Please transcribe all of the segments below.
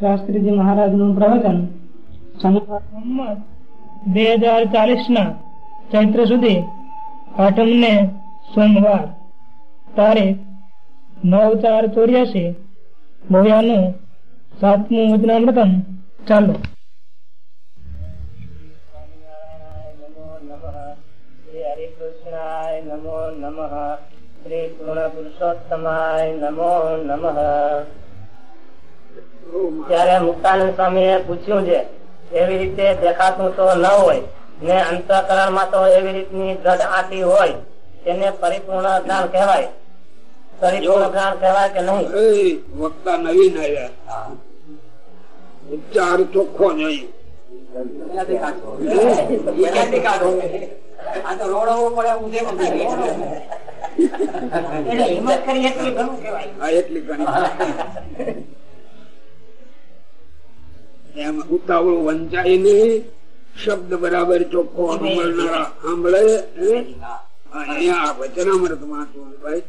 શાસ્ત્રીજી મહારાજનું પ્રવચન સંમત બે હજાર ચાલીસ ના ચૈત્ર સુધી આઠમ ને સોમવાર તારીખ નવ ચાર ચોર્યાસી ભવ્યાનું સાતમું વચનામૃતમ ચાલો. હરિકૃષ્ણાય નમો નમઃ. શ્રી પૂર્ણ પુરુષોત્તમાય નમો નમઃ. ત્યારે મુક્તાનંદ સ્વામી પૂછ્યું છે એવી રીતે દેખાતું તો ન હોય ને અંતકરણમાં તો એવી રીતની દ્રઢ આંટી હોય તેને પરિપૂર્ણ જ્ઞાન કહેવાય? પરિપૂર્ણ જ્ઞાન કહેવાય કે નહીં? વક્તા નવીન આવ્યા. ઉચ્ચાર ચોખ્ખો જોઈએ એટલે હિંમત કરી એટલી ઘણું. એમ ઉતાવળ વંચાય નહીં. શબ્દ બરાબર ચોખ્ખો સાંભળનારા સાંભળે. અહીંયા વચનામૃત વાંચવું ભાઈ?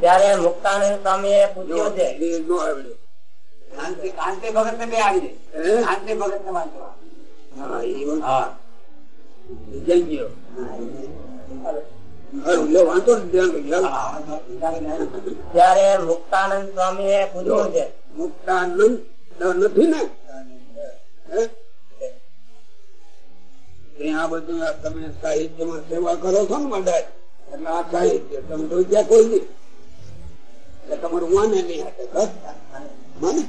ત્યારે મુક્તાનંદ સ્વામી એ પૂછ્યું છે. એ નો આવડે. હે? હા, એ વાત. જઈ ગયો ને. ત્યારે મુક્તાનંદ સ્વામી એ પૂછ્યું છે. મુક્તાનંદ નથી ને હે? બધું આ તમે સાહિત્યમાં સેવા કરો છો ને બધા એટલે આ સાહિત્ય તમે તો ત્યાં કોઈ નહીં એટલે તમારું માને નહીં માને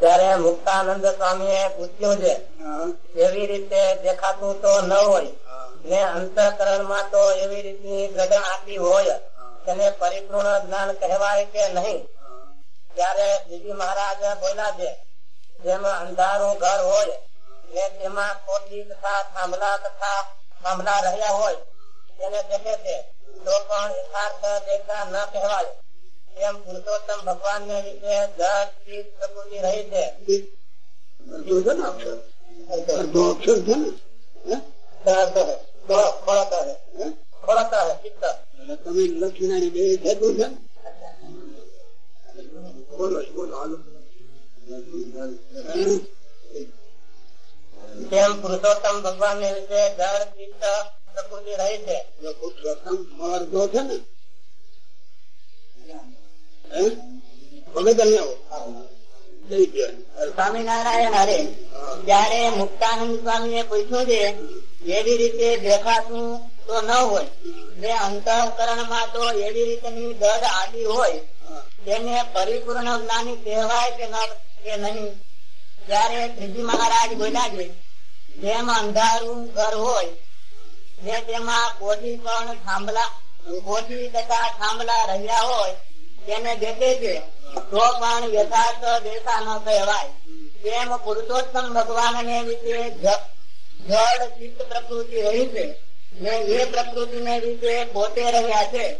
ત્યારે મુક્તાનંદ સ્વામી એ પૂછ્યું છે એવી રીતે દેખાતું તો ન હોય ને અંતઃકરણમાં તો એવી રીતની ગગન આપી હોય તેને પરિપૂર્ણ જ્ઞાન કહેવાય કે નહીં. ત્યારે બીજી મહારાજ બોલ્યા છે જેમાં અંધારું ઘર હોય ને તેમાં કોટી તથા થાંભલા તથા થાંભલા રહ્યા હોય તેને દેખે છે તો પણ યથાર્થ દેખા ન કહેવાય. એમ પુરુષોત્તમ ભગવાન ને વિશે જળ ચીજ પ્રકૃતિ રહી છે. અડધો અક્ષર છે ને? હે? હે? ખોળતા રહે ચિત્ત એટલે તમે લક્ષ્મીનારાયણ બે થતું છે બોલો બોલો હાલો હે? પુરુષોત્તમ ભગવાન ને વિશે જળ ચિત્ત પ્રકૃતિ રહી છે પુરુષોત્તમ અડધો છે ને હે? ભગત અહીંયા આવો. જઈ ગયા સ્વામિનારાયણ હરે જયારે મુક્તાનંદ સ્વામી એ પૂછ્યું છે એવી રીતે દેખાતું તો ન હોય. જે અંતઃકરણમાં તો એવી રીતની દડ હોય. તેને પરિપૂર્ણ જ્ઞાની કહેવાય કે ન કે નહીં. ત્યારે શ્રીજી મહારાજ બોલ્યા છે, જેમ અંધારું ઘર હોય જે તેમાં કોઠી પણ થાંભલા કોઠી તથા થાંભલા રહ્યા હોય, તેને દેખે છે, તો પણ યથાર્થ દેખા ન કહેવાય. તેમ પુરુષોત્તમ ભગવાન ને વિશે જળ ચિત્ત પ્રકૃતિ રહી છે. ને એ પ્રકૃતિ ને વિશે પોતે રહ્યા છે.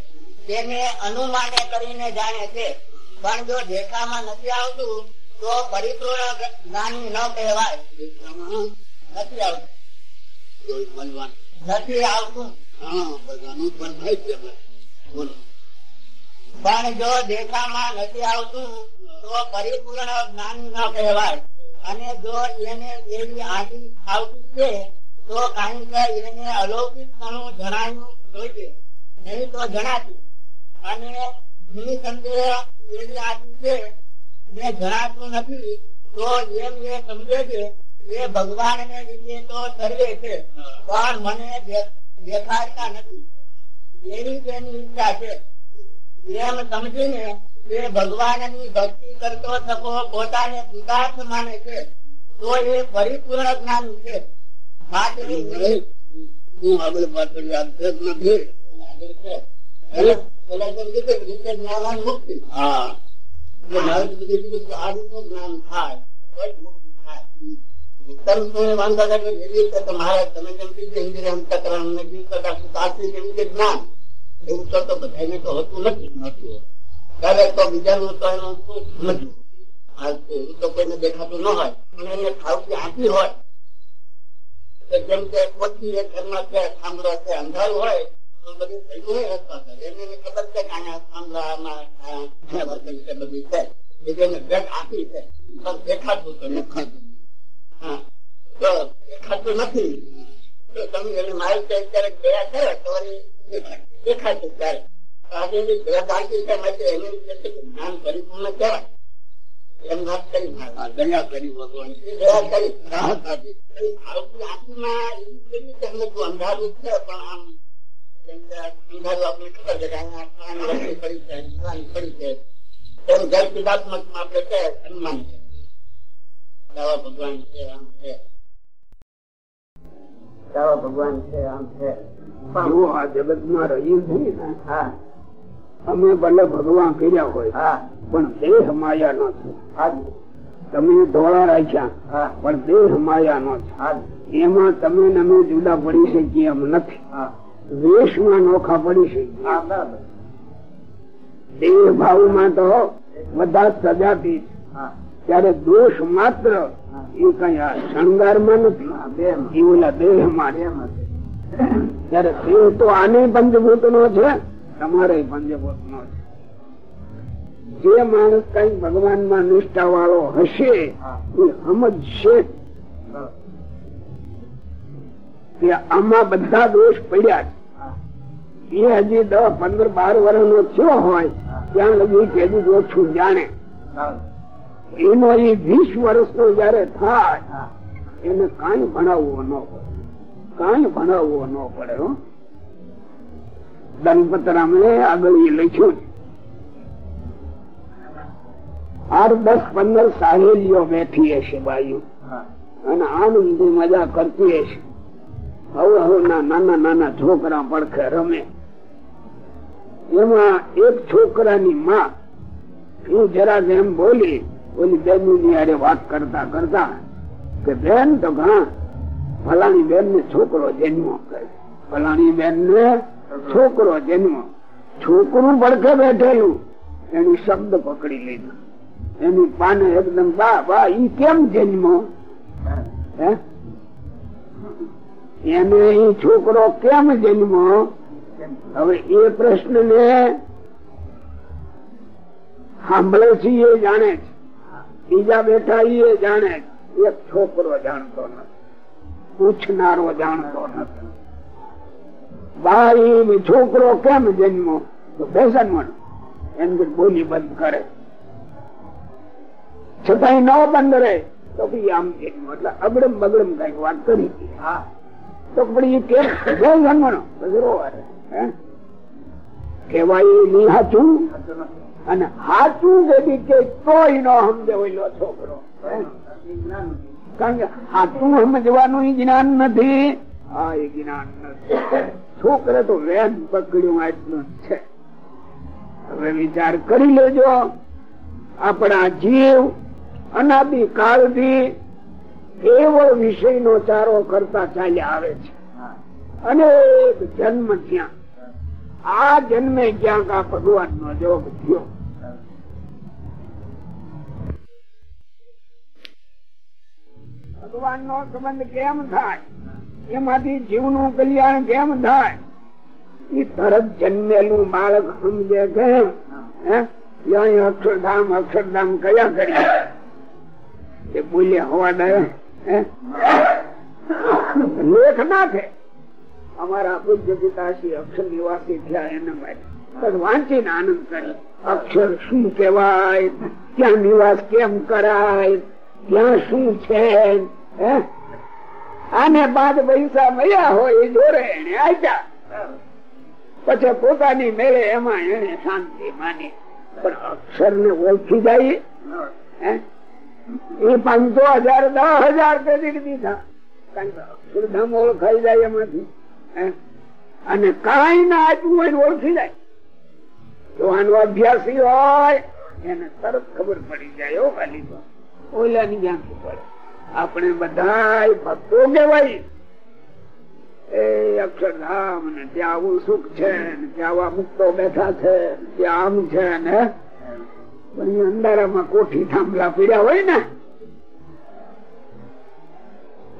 તેને અનુમાને કરીને જાણે છે. પણ જો દેખામાં નથી આવતું, તો પરિપૂર્ણ જ્ઞાની ન કહેવાય. નથી આવતું. નથી આવતું. પણ જો દેખામાં નથી આવતું, તો પરિપૂર્ણ જ્ઞાન ન કહેવાય. અને જો એને એવી આંટી આવતી છે તો એને અલૌકિક જણાયું જોઈએ. તો જણાતું અને ને જણાતું નથી, તો એ સમજે છે એ ભગવાન ને પણ મને દેખાડતા નથી. એવી તેની ઈચ્છા છે. એમ સમજીને તે ભગવાનની ભક્તિ કરતો થકો પોતાને સિદ્ધાર્થ માને છે, તો એ પરિપૂર્ણ જ્ઞાન છે. હું આગળ પાછળ કે નથી જેમ હા કે જ્ઞાન થાય તો જ મુક્તિ થાય તમે વાંધો કે રીતે તો મહારાજ તમે જેમ જ્ઞાન એવું તો બધાને તો હોતું નથી નથી ક્યારેક તો બીજાનું તો એનું નથી તો કોઈને દેખાતું ન હોય, પણ એને ખાવતી આપી હોય જેમ કે પોતી ઘરમાં છે થાંભલો છે, અંધારું હોય, તો બધું હોય રસ્તા છે એને છે. પણ દેખાતું તો નથી. હા. તો દેખાતું નથી. તો તમે એને ક્યારેક ગયા કરે તો દેખાતું ત્યારે આજે ભેટ આપી છે એની જ્ઞાન પરિપૂર્ણ કહેવાય. કરી ભગવાન રાહત આત્મા અંધારું છે પણ આમ અંધારું આપણે ખબર છે કે અહીંયા આત્માની રચી પડી છે પડી છે એમ જળ સિદ્ધાત્મક આપણે કહે સન્માન છે દાવા ભગવાન છે આમ છે. દાવા ભગવાન છે આમ છે જો આ જગતમાં રહ્યું છે ને હા. અમે ભલે ભગવાન કર્યા હોય પણ દેહ માયા નો છે. તમે ધોળા રાખ્યા પણ દેહ માયા નો છે. એમાં તમે અમે જુદા પડી શકીએ એમ નથી. વેશમાં નોખા પડી શકીએ. દેહ ભાવમાં તો બધા સજાતી ત્યારે દોષ માત્ર એ કઈ આ શણગારમાં નથી. એ ઓલા દેહમાં. ત્યારે દેહ તો આને પંચભૂત નો છે. તમારે પંચભૂત નો જે માણસ કઈ ભગવાનમાં નિષ્ઠા વાળો હશે એ સમજશે કે આમાં બધા દોષ પડ્યા છે એ હજી દસ પંદર બાર વર્ષ નો થયો હોય ત્યાં લગી કેદી ઓછું જાણે. એનો એ વીસ વર્ષ નો જયારે થાય એને કઈ ભણાવવો ન પડે. કઈ ભણાવવો ન પડે હો દનપતરામે આગળ એ લખ્યું આઠ દસ પંદર સાહેલીઓ બેઠી હશે બાયુ. અને આનંદ મજા કરતી હશે. હવે હવે નાના નાના છોકરા પડખે રમે. એમાં એક છોકરાની માં હું જરાક એમ બોલી ઓલી બેની આડે વાત કરતા કરતા કે બેન તો ઘણા ફલાણી બેન ને છોકરો જન્મ કરે ફલાણી બેન ને છોકરો જન્મ. છોકરું ભડકે બેઠેલું. એનું શબ્દ પકડી લીધું. એની પાને એકદમ, બા બા, ઈ કેમ જન્મ? એને છોકરો કેમ જન્મ? હવે એ પ્રશ્ન ને સાંભળે છે એ જાણે છે. બીજા બેઠા એ જાણે એક છોકરો જાણતો નથી. પૂછનારો જાણતો નથી. ભાઈ છોકરો કેમ જન્મો બેસન મન એમ કે બોલી બંધ કરે. છતાંય ન બંધ રહે. તો પછી આમ જન્મો એટલે અગડમ બગડમ કંઈક વાત કરી હા. તો પછી કેમ જન્મનો કેવાય નહીં હાચું? અને હાચું જેથી કે, તોય ન સમજે ઓઈલો છોકરો. કારણ કે હાચું સમજવાનું જ્ઞાન નથી. હા એ જ્ઞાન નથી. છોકરે તો વેદ પકડ્યું આટલું છે. હવે વિચાર કરી લેજો. આપણા જીવ, અનાદિ કાળથી કેવળ વિષય નો ચારો કરતા ચાલ્યા આવે છે. અનેક જન્મ ત્યાં આ જન્મે ક્યાંક આ ભગવાન નો જોગ થયો. ભગવાન નો સંબંધ કેમ થાય? એમાંથી જીવનું કલ્યાણ કેમ થાય? એ તરત જન્મેલું બાળક સમજે કેમ હે અક્ષરધામ અક્ષરધામ કયા કરી? એ બોલ્યા હોવા દે લેખ નાખે. અમારા પૂજ્ય પિતાશ્રી અક્ષર નિવાસી થયા એના માટે. વાંચીને આનંદ કરે. અક્ષર શું કેવાય ત્યાં નિવાસ કેમ કરાય? ત્યાં શું છે? હે? આને બાદ પૈસા મળ્યા હોય એ જોડે એને આપ્યા. પછી પોતાની મેળે એમાં એને શાંતિ માની. પણ અક્ષર ને ઓળખી જાય. એ પાંચસો હજાર, દસ હજાર ક્રેડિટ દીધા. અક્ષરધામ ઓળખાઈ જાય એમાંથી. અને કઈ ના આપ્યું હોય ઓળખી જાય. જો આનો અભ્યાસી હોય, એને તરત ખબર પડી જાય. ઓ ખાલી ઓલા ઓલાની ક્યાંથી પડે? આપણે બધા ભક્તો કેવાય એ અક્ષરધામ ને ત્યાં આવું સુખ છે ત્યાં આવા મુક્તો બેઠા છે ત્યાં આમ છે ને. અંધારામાં કોઠી થાંભલા પીડ્યા હોય ને.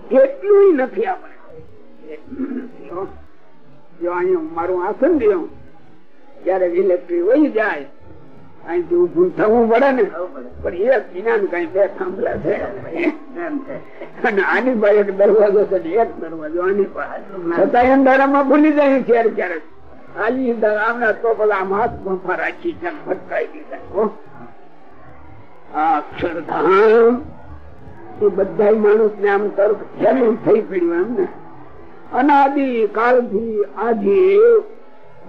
કેટલું નથી આપણે. જો અહીંયા મારું આસન દઉં ક્યારેક ઇલેક્ટ્રિક વહી જાય. અહીંથી ઉભું થવું પડે ને પણ એક જ્ઞાન કઈ બે થાંભલા છે. અને આની પાસે એક દરવાજો છે એક દરવાજો આની પાસે છતાં અંધારામાં ભૂલી જાય ક્યારેક ક્યારેક. આલી આમના તો પેલા હાથ પંપા રાખી છે ભટકાઈ દીધા આ અક્ષરધામ એ બધા માણસ ને આમ તર્ક જરૂર થઈ પડ્યું એમ ને અનાદિ કાળથી આજે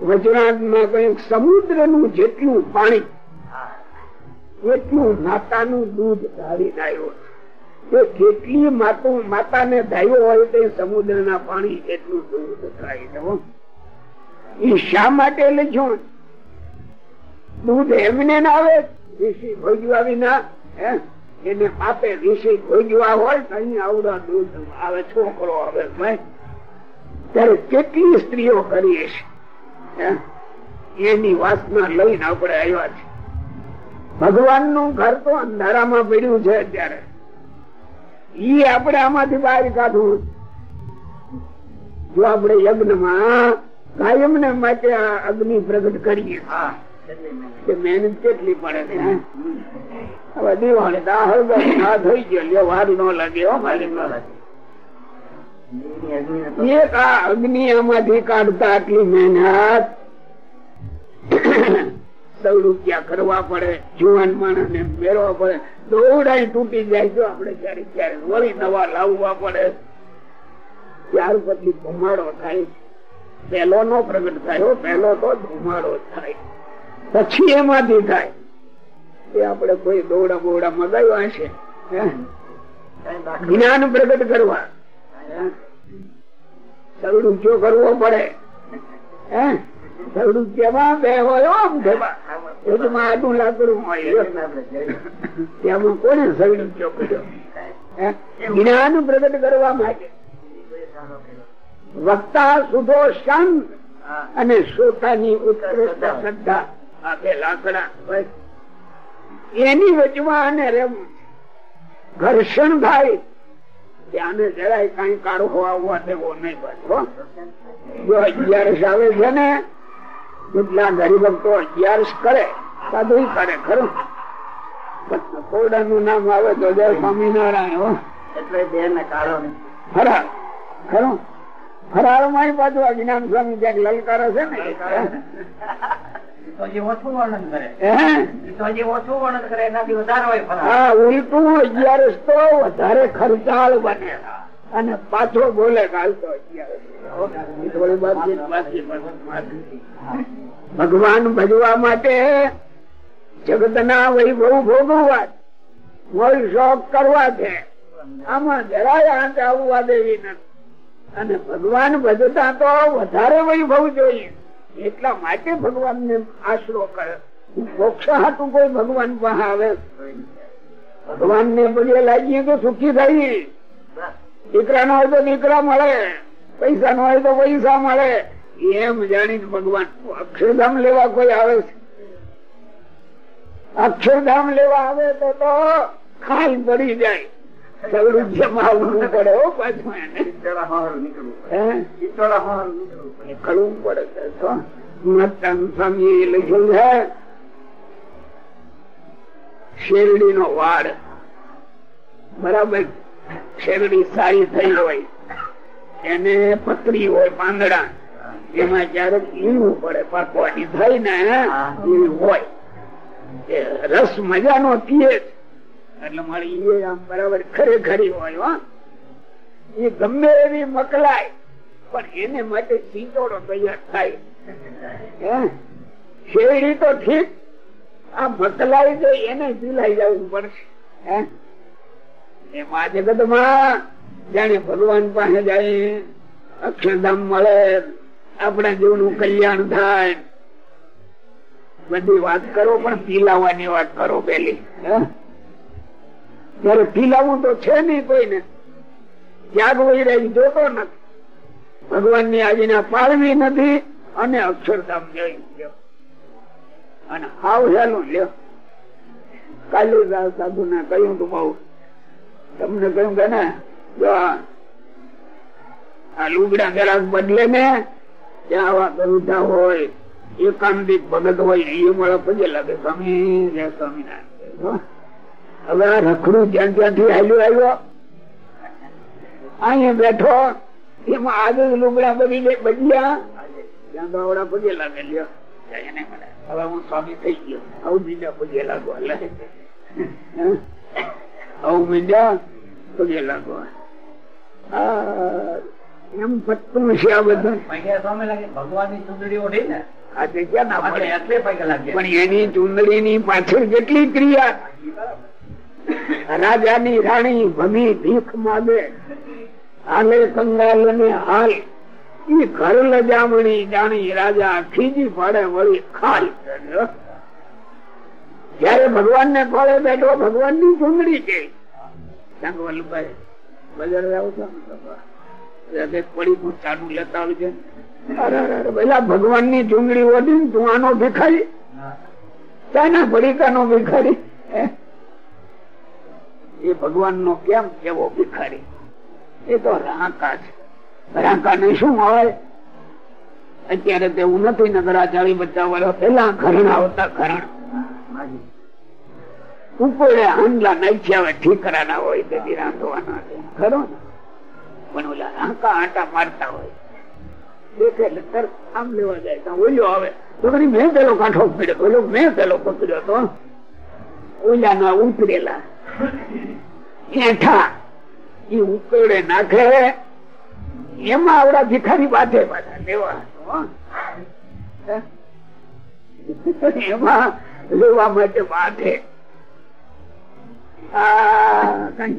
વજરાતમાં કંઈક સમુદ્રનું જેટલું પાણી એટલું માતાનું દૂધ ધારીને આવ્યો એ કેટલી માતા માતાને ધાયો હોય તે સમુદ્ર ના પાણી એટલું દૂધ થાય હો. એ શા માટે લખ્યું દૂધ એમને ના આવે, ઋષિ ભોજવા વિના, હે? એને પાપે ઋષિ ભોજવા હોય તો અહીં આવડા દૂધ આવે, છોકરો આવે ત્યારે કેટલી સ્ત્રીઓ કરીએ છે હે? એની વાસના લઈને આપણે આવ્યા છે ભગવાનનું ઘર તો અંધારામાં પડ્યું છે અત્યારે. ઈ આપણે આમાંથી બહાર કાઢવું. જો આપણે યજ્ઞમાં કાયમ ને માટે આ અગ્નિ પ્રગટ કરીએ મહેનત કેટલી પડે છે? હવે દિવાળી તો થઈ ગયો લ્યો વાર ન લાગે હો મારી એક આ અગ્નિ આમાંથી કાઢતા આટલી મહેનત. દৌડું રૂપિયા કરવા પડે, જુવાન માણસ ને મેળવા પડે. દોડાઈ તૂટી જાય જો આપડે ક્યારેક ક્યારે વળી નવા લાવવા પડે. ત્યાર પછી ધુમાડો થાય. પેલો નો પ્રગટ થાય પેલો તો ધુમાડો થાય. પછી એમાંથી થાય. એ આપડે કોઈ દોડા બોડા મગાવ્યા છે? જ્ઞાન પ્રગટ કરવા? સગડું ચો કરવો પડે, હે? સગડું કેવા બે હોય આમ કેવા એમાં લાકડું તેમાં કોને સગડું ચો કર્યો હે? જ્ઞાન પ્રગટ કરવા માટે. વક્તા સુધો શાંત અને શ્રોતાની ઉત્કૃષ્ટ શ્રદ્ધા. આ બે લાકડા. એની વચમાં અને ઘર્ષણ થાય ત્યાંને જરાય કઈ કાઢો આવવા દેવો નહીં પાછો. જો અગિયારસ આવે છે ને કેટલા હરિભક્તો અગિયારસ કરે. સાધુ કરે ખરું. કોરડા નું નામ આવે તો જય સ્વામિનારાયણ એટલે બે ને કાઢો ફરાર ખરું. ફરારમાં પાછું આ જ્ઞાન સ્વામી ક્યાંક લલકારો છે ને? ઓછું વર્ણન કરે. એનાથી વધારે હોય હા ઉલટું અગિયારસ તો વધારે ખર્ચાળ બને. અને પાછો બોલે. ભગવાન ભજવા માટે જગત ના વૈભવ ભોગવવા મોલ શોખ કરવા છે. આમાં જરાય આંચ આવવા દેવી અને ભગવાન ભજતા તો વધારે વૈભવ જોઈએ. એટલા માટે ભગવાન ને આશરો કરે. મોક્ષ હાટું કોઈ ભગવાન પાસે આવે ભગવાન ને પગે લાગીએ તો સુખી થઈ દીકરા નો હોય તો દીકરા મળે પૈસા નો હોય તો પૈસા મળે. એમ જાણી ભગવાન અક્ષરધામ લેવા કોઈ આવે છે? અક્ષરધામ લેવા આવે તો તો ખાલ પડી જાય. શેરડી નો વાડ. બરાબર? શેરડી સારી થઈ હોય એને પતરી હોય પાંદડા એમાં ક્યારેક ઈણું પડે પાકવાની થાય ને એવી હોય. એ રસ મજાનો પીએ એટલે મારી ઈએ આમ બરાબર ખરેખરી હોય એ ગમે એવી મકલાય પણ એને માટે સિંચોડો તૈયાર થાય. હે? શેરડી તો ઠીક આ મકલાય તો એને પીલાઈ જવું પડશે. હે? એમાં જગતમાં જાણે ભગવાન પાસે જાય, અક્ષરધામ મળે, આપણા જીવનું કલ્યાણ થાય. બધી વાત કરો, પણ પીલાવાની વાત કરો પેલી. હે? ત્યારે પીલાવું તો છે નહીં કોઈને. ત્યાગ વૈરાગ જોતો નથી. ભગવાનની આજ્ઞા પાળવી નથી અને અક્ષરધામ જોઈ અને હાવ હેલું લ્યો. કાલુ સાધુ ને કહ્યું તું બહુ. તમને કહ્યું કે ને, જો આ લુગડા જરાક બદલે ને, ત્યાં આવા ગરુડા હોય, એકાંતિક ભગત હોય, એ મળે પછી લાગે, સ્વામી, જય સ્વામિનારાયણ. હવે આ રખડું જ્યાં ત્યાંથી હાલ્યો આવ્યો. અહીંયા બેઠો, એમાં આગળ લુગડા બધી બદલ્યા. ત્યાં તો આવડા પગે લાગે, લ્યો હવે હું સ્વામી થઈ ગયો, આવું બીજા પગે લાગો. એટલે આવું મીંડ્યા પગે લાગો. એમ પત્તું છે આ બધું. ભગવાનની ને? ના પણ એની ચુંદડી ની પાછળ કેટલી ક્રિયા? રાજાની રાણી ભમી ભીખ માગે. હાલે કંગાલ ને હાલ. ઈ ઘર લજામણી જાણી રાજા ખીજી પાડે વળી ખાલ. જયારે ભગવાન ને ફળે બેઠો ભગવાનની ચૂંદડી છે? ભગવાનની ચૂંદડી વધી તું આનો ભિખારી? ચાના પડીકા નો ભિખારી એ ભગવાન નો કેમ કેવો ભિખારી? એ તો રાંકા છે. રાંકા ને શું હોય? અત્યારે તેવું નથી નગરાચારી વાળા પેલા ઘરણ આવતા ઘરણ. ઉપરે આંગલા નાખ્યા હોય ઠીકરા ના હોય તેથી રાંધવાના ખરો ને? પણ ઓલા આંકા આટા મારતા હોય. દેખે એટલે આમ લેવા જાય. તો આવે. તો કરી મેં પેલો કાંઠો ઓલો મેં પેલો પકડ્યો તો. ઓલા ના ઉતરેલા એઠા એ ઉકળે નાખે. એમાં આવડા ભિખારી બાંધે પાછા લેવા. એમાં લેવા માટે કઈ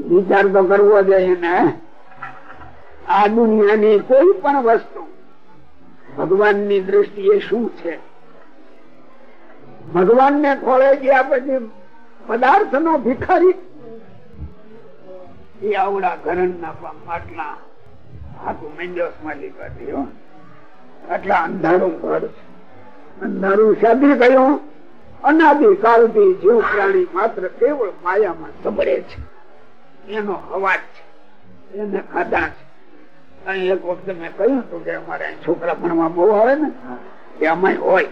વિચાર તો કરવો જોઈએ ને. આ દુનિયાની કોઈ પણ વસ્તુ ભગવાનની દ્રષ્ટિએ શું છે? ભગવાન ને ખોળે ગયા પછી પદાર્થ નો ભિખારી એ આવડા ઘરણ ના માટલા હાથું મેંજોસમાં લીધા આટલા અંધારું ઘર અંધારું સાધી ગયું અનાદિ કાળથી જીવ પ્રાણી માત્ર કેવળ માયામાં સંભળે છે. એનો અવાજ છે. એને ખાધા છે. અહીં એક વખતે મેં કહ્યું હતું કે અમારે છોકરા ભણવા બહુ આવે ને, એ અમાય હોય.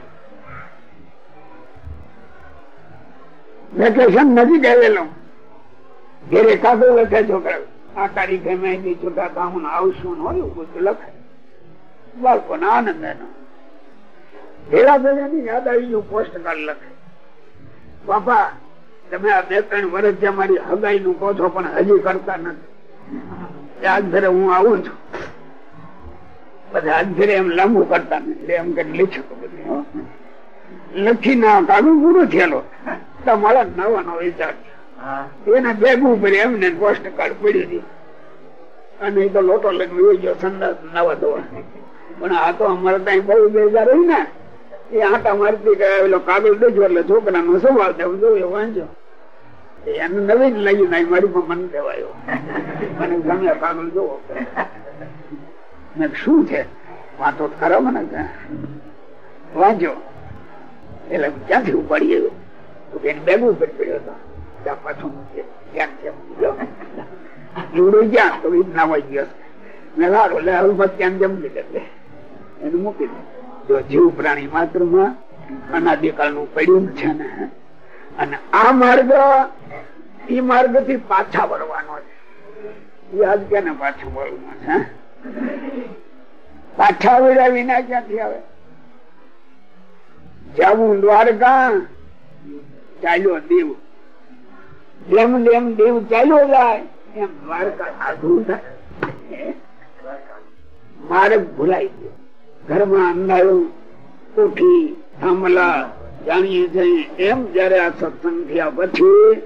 વેકેશન નજીક આવેલું. ઘેરે કાગળ લખે છોકરા. આ તારીખે મેં છોટા કામ આવશું હોય બધું લખે. બાળકો ને આનંદ એનો. ભેળા ભેળા ની યાદ આવી ગયું પોસ્ટ કાર્ડ લખે. બાપા તમે આ બે ત્રણ વર્ષ જે મારી હગાઈ નું કહો છો પણ હજી કરતા નથી. આજ ફેરે હું આવું છું. પછી આજ ફેરે એમ લાંબુ કરતા નથી. એમ કે લીચકો બધું લખી ના કાગળ પૂરો થયેલો. તમારા નવા નો વિચાર એને ભેગું કરી એમને પોસ્ટ કાર્ડ પડી હતી અને તો લોટો લઈને ગયો સંદાસ નવા દોવા પણ આ તો અમારે ત્યાં બહુ બેજાર રહી ને. એ આટા મારતી કે કાગળ દેજો એટલે છોકરા નો સવાલ દેવું જોઈએ વાંચો. એને નવીન લઈ નાઈ મારી પણ મન દેવાયો મને ગમે કાગળ જોવો. શું છે? વાતો ખરા મને વાંચો. એટલે ક્યાંથી ઉપાડી આવ્યો? તો એને બેગું પર પડ્યો હતો. ત્યાં પાછું ક્યાં છે? જોડો ક્યાં તો ના વાઈ ગયો મેં સારું એટલે હવે ત્યાં જમલી દે એને મૂકી દે જીવ પ્રાણી માત્ર અનાદિકાળનું પડ્યું છે અને આ માર્ગ, ઈ માર્ગથી પાછા વળવાનો છે. યાદ કે પાછું વળવું છે પાછા વળ્યા વિના ક્યાંથી આવે? જવું દ્વારકા, ચાલ્યો દેવ. જેમ જેમ દેવ ચાલ્યો જાય, એમ દ્વારકા સાધુ થાય માર્ગ ભૂલાઈ ગયો. ઘરમાં અંધારું ઉઠી થાંભલા, જાણીએ છીએ. એમ જયારે આ સત્સંગ થયા પછી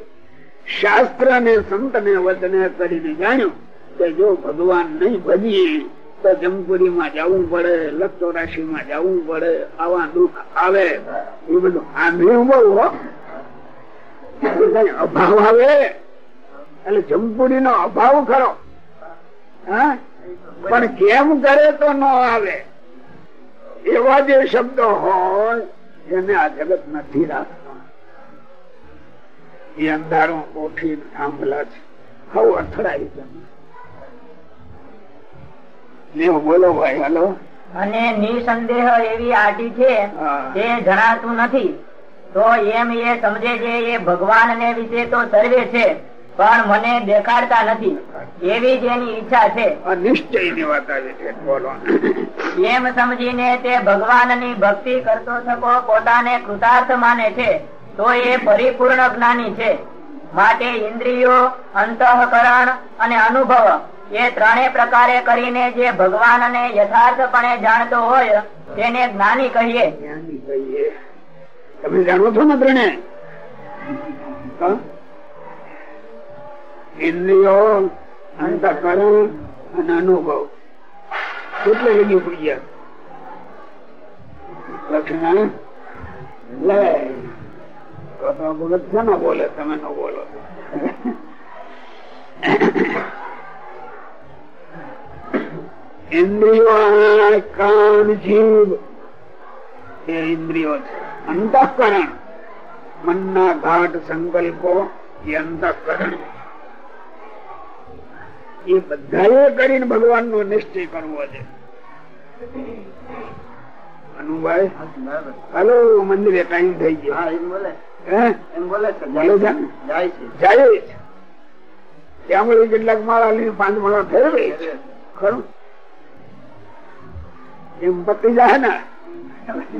શાસ્ત્ર ને સંત ને વચને કરીને જાણ્યું કે જો ભગવાન નહીં ભજીએ, તો જમપુરી માં જવું પડે લખતો રાશિ માં જવું પડે, આવા દુઃખ આવે. એ બધું આંધળ્યું બહુ અભાવ આવે? એટલે જમપુરી નો અભાવ ખરો. હા? પણ કેમ કરે તો ન આવે? એવા જે શબ્દો હોય એને આ જગત નથી રાખતો. એ અંધારું કોઠી થાંભલા છે. હવે અથડાય તમે બોલો ભાઈ હલો. અને નિસંદેહ એવી આટી છે. તે જણાતું નથી. તો એમ એ સમજે છે એ ભગવાન ને વિશે તો સર્વે છે. પણ મને દેખાડતા નથી. એવી જ એની ઈચ્છા છે. આ વાત આવી છે. બોલો. એમ સમજીને તે ભગવાનની ભક્તિ કરતો થકો પોતાને કૃતાર્થ માને છે તો એ પરિપૂર્ણ જ્ઞાની છે. માટે ઇન્દ્રિયો અંતઃકરણ અને અનુભવ એ ત્રણે પ્રકારે કરીને જે ભગવાનને યથાર્થપણે જાણતો હોય તેને જ્ઞાની કહીએ. તમે જાણો છો ને ત્રણે? ઇન્દ્રિયો અંતકરણ અને અનુભવ. કેટલે લગી પૂજ્યા? લક્ષ્મણ, લે. તમે ન બોલો. ઇન્દ્રિયો એ ઇન્દ્રિયો છે. અંતઃકરણ મનના ઘાટ સંકલ્પો એ અંતઃકરણ એ બધાએ કરીને ભગવાન નો નિશ્ચય કરવો છે. અનુભાઈ? હાલો મંદિરે ટાઈમ થઈ ગયો. બોલે? જાય જાય. ત્યાં કેટલાક માળા લઈને પાંચ માળા ફેરવે છે. ખરું? એમ પતી જાય ને?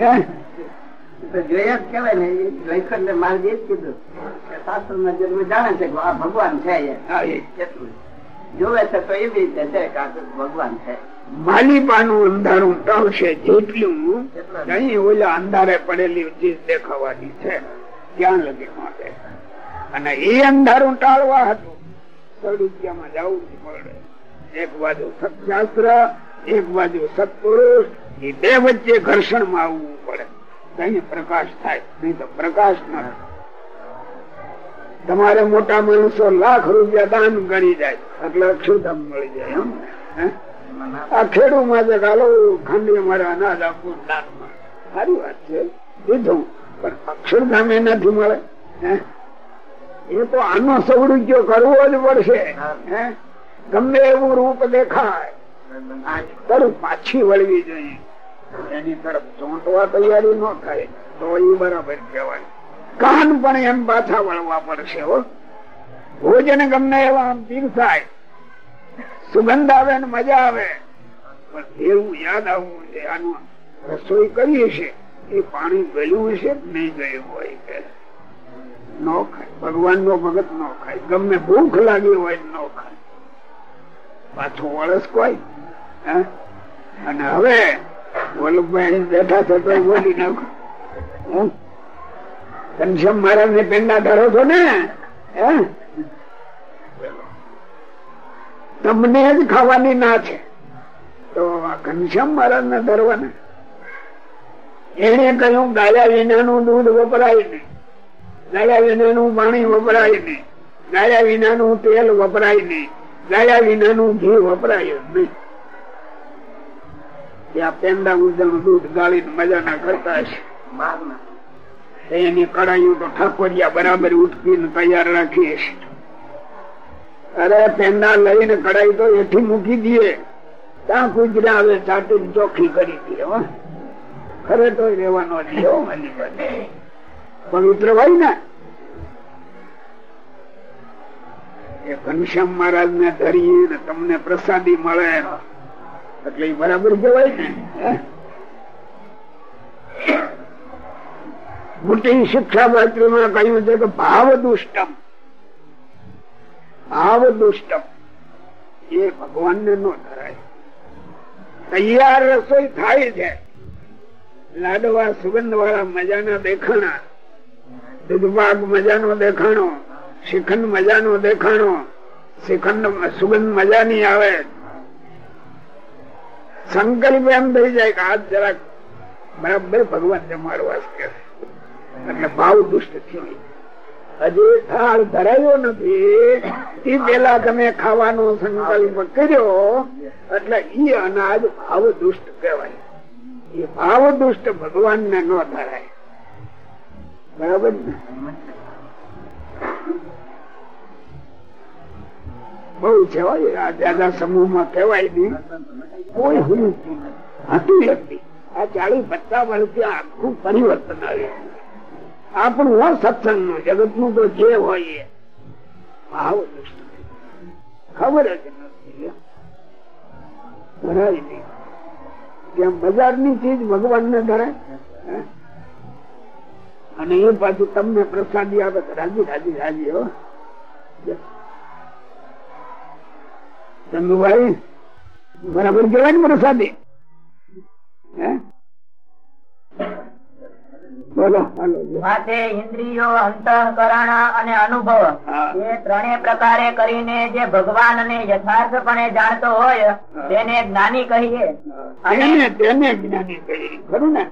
હે? જ કેવાય ને લખન ને માર્ગ એ જ કીધું શાસ્ત્ર ના જન્મ જાણે છે કે આ ભગવાન છે એટલું જોવે છે તો એવી રીતે છે ભગવાન છે. માલિપાનું અંધારું ટળશે જેટલું નહીં ઓલા અંધારે પડેલી ચીજ દેખાવાની છે. ત્યાં લગી માટે. અને એ અંધારું ટાળવા હતું. સડુકિયામાં જવું પડે. એક બાજુ સત્શાસ્ત્ર એક બાજુ સત્પુરુષ. એ બે વચ્ચે ઘર્ષણમાં આવવું પડે. કઈ પ્રકાશ થાય. નહીં તો પ્રકાશ ન થાય. તમારે મોટા માણસો લાખ રૂપિયા દાન ગણી જાય. એટલે અક્ષુધામ મળી જાય એમ? આ ખેડૂ માટે ગાલો ખાંડી મારે અનાજ આપવું દાનમાં. સારી વાત છે. દીધું પણ અક્ષરધામ એનાથી મળે. હે? એ તો આનો સવડુક્યો કરવો જ પડશે? ગમે એવું રૂપ દેખાય. તરફ પાછી વળવી જોઈએ. એની તરફ ચોંટવા તૈયારી ન થાય. તો એ બરાબર કહેવાય. કાન પણ એમ પાછા વળવા પડશે, હો. ભોજન ગમે એવા આમ પીરસાય. સુગંધ આવે ને મજા આવે. પણ એવું યાદ આવવું છે, આનું રસોઈ કરીએ છે, એ પાણી ગયું હશે નહીં ગયું હોય કે ન ખાય. ભગવાન નો ભગત ન ખાય. ગમે ભૂખ લાગી હોય ન ખાય. પાછું વળસ કોઈ? અને હવે વલ્લભભાઈ બેઠા થતા બોલી નાખો? ઘનશ્યામ મહારાજ ને પેંડા ધરો છો ને તમને જ ખાવાની ના છે. તો ઘનશ્યામ મહારાજ ને ધરવાના. એને કહ્યું ગાયા વિનાનું દૂધ વપરાય નહીં. ગાયા વિનાનું પાણી વપરાય નહીં. ગાયા વિનાનું તેલ વપરાય નહીં. ગાયા વિનાનું ઘી વપરાય નહીં. ત્યાં પેંડા ઉદણ દૂધ ગાળીને મજાના કરતા હશે. તો એની કડાયું તો ઠાકોરિયા બરાબર ઉઠકીને તૈયાર રાખીએ અરે પેંડા લઈને કડાઈ તો એથી મૂકી દઈએ. ત્યાં કુજરા આવે ચાટી ચોખ્ખી કરી દઈએ. ખરે તો રેવાનો છે પવિત્ર હોય ને. એ ઘનશ્યામ મહારાજ ને ધરીએ તમને પ્રસાદી મળે. એટલે બરાબર કહેવાય ને. મોટી શિક્ષા પાત્રમાં કહ્યું છે કે ભાવ દુષ્ટમ ભાવ દુષ્ટમ એ ભગવાન ને નો ધરાય. તૈયાર રસોઈ થાય છે. લાડવા સુગંધ વાળા મજાના દેખાણા, દૂધપાક મજાનો દેખાણો, શ્રીખંડ મજાનો દેખાણો, શ્રીખંડ સુગંધ મજાની આવે. સંકલ્પ એમ થઈ જાય કે હાથ જરાક બરાબર ભગવાન જમાડવા છે એટલે ભાવ દુષ્ટ થયો. હજી થાળ ધરાયો નથી. એ પેલા તમે ખાવાનો સંકલ્પ કર્યો, એટલે ઈ અનાજ ભાવ દુષ્ટ કહેવાય. એ ભાવ દુષ્ટ ભગવાન ને ન ધરાય. બરાબર ને? બહુ છે આ સમૂહમાં કહેવાય નહીં કોઈ હું હતું વ્યક્તિ આ ચાલીસ પચાસ વર્ષથી આખું પરિવર્તન આવ્યું. આપણું હોય સત્સંગનું જગતનું તો જે હોય એ. ભાવ ખબર જ નથી. ધરાય નહીં. બજારની ચીજ ભગવાન ને ધરાય? અને એ પાછું તમને પ્રસાદી આપે તો રાજી રાજી રાજી, હો. ચંદુભાઈ, બરાબર કેવાય ને પ્રસાદી? હે? ઇન્દ્રિયો અંતઃકરણ અને અનુભવ. એ ત્રણે પ્રકારે કરીને જે ભગવાન ને યથાર્થપણે જાણતો હોય તેને જ્ઞાની કહીએ. અને તેને જ્ઞાની કહીએ. ખરું ને?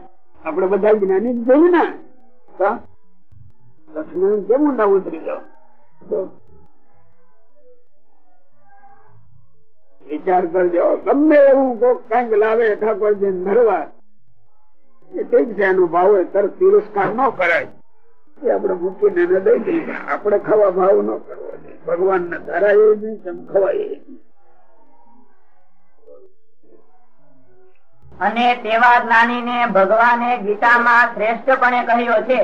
આપડે બધા જ્ઞાની જોયું ને? લક્ષ્મણ કેમ ઊંડા ઉતરી જાઓ? વિચાર કરજો. ગમે એવું કંઈક લાવે ઠાકોરજી નરવા ઠીક ભાવ તરત તિરસ્કાર ન કરાય. એ આપણે મૂકીને એને દઈ દઈએ. પણ ખાવા ભાવ ન કરવો જોઈએ. ભગવાન ને ધરાય નહીં તેમ ખવાય અને તેવા જ્ઞાની ને ભગવાને ગીતામાં શ્રેષ્ઠપણે કહ્યો છે.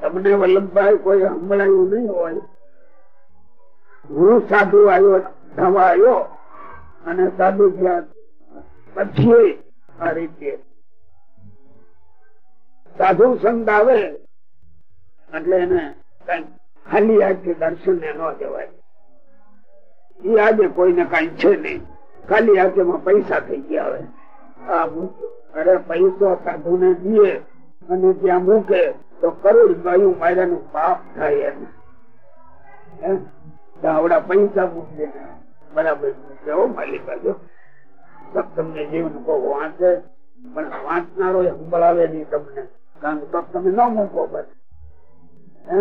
તમને વલ્લભભાઈ કોઈ સંભળાયું નહીં હોય. હું સાધુ આવ્યો થવા આવ્યો અને સાધુ થયા પછી આ રીતે સાધુ સંત આવે, એટલે એને ખાલી હાથથી દર્શન ને ન જવાય. એ આજે કોઈને કઈ છે નહીં. ખાલી હાથેમાં પૈસા થઈ ગયા હવે. અરે પૈસો સાધુ ને દે અને ત્યાં મૂકે તો કરોડ ગાયું માર્યાનું પાપ થાય એમ આવડા પૈસા મૂકે બરાબર મૂકે માલિક બાજુ. તમને જીવન કોઈ વાંચે, પણ વાંચનારો સંભળાવે નહીં તમને. કારણ તો તમે ન મૂકો બસ હે?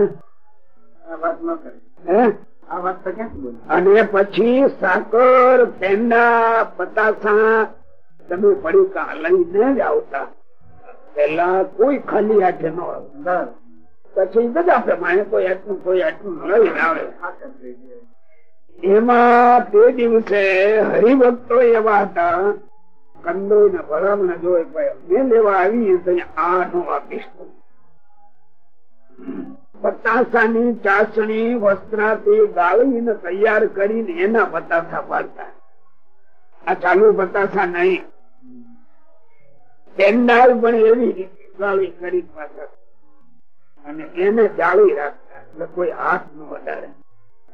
આ વાત ન કરે હે? આ વાત તો અને પછી સાકર પેંડા પતાસા તમે પડીકા લઈને જ આવતા પેલા કોઈ ખાલી હાથે ન આવે બસ. પછી બધા પ્રમાણે કોઈ આટલું કોઈ આટલું લઈને આવે. એમાં તે દિવસે હરિભક્તો એવા હતા તૈયાર કરીને એના પતાસા પાડતા. આ ચાલુ પતાસા નહીં. પણ એવી રીતે ગાળી કરી પાછા. અને એને જાળી રાખતા, એટલે કોઈ હાથ ન વધારે.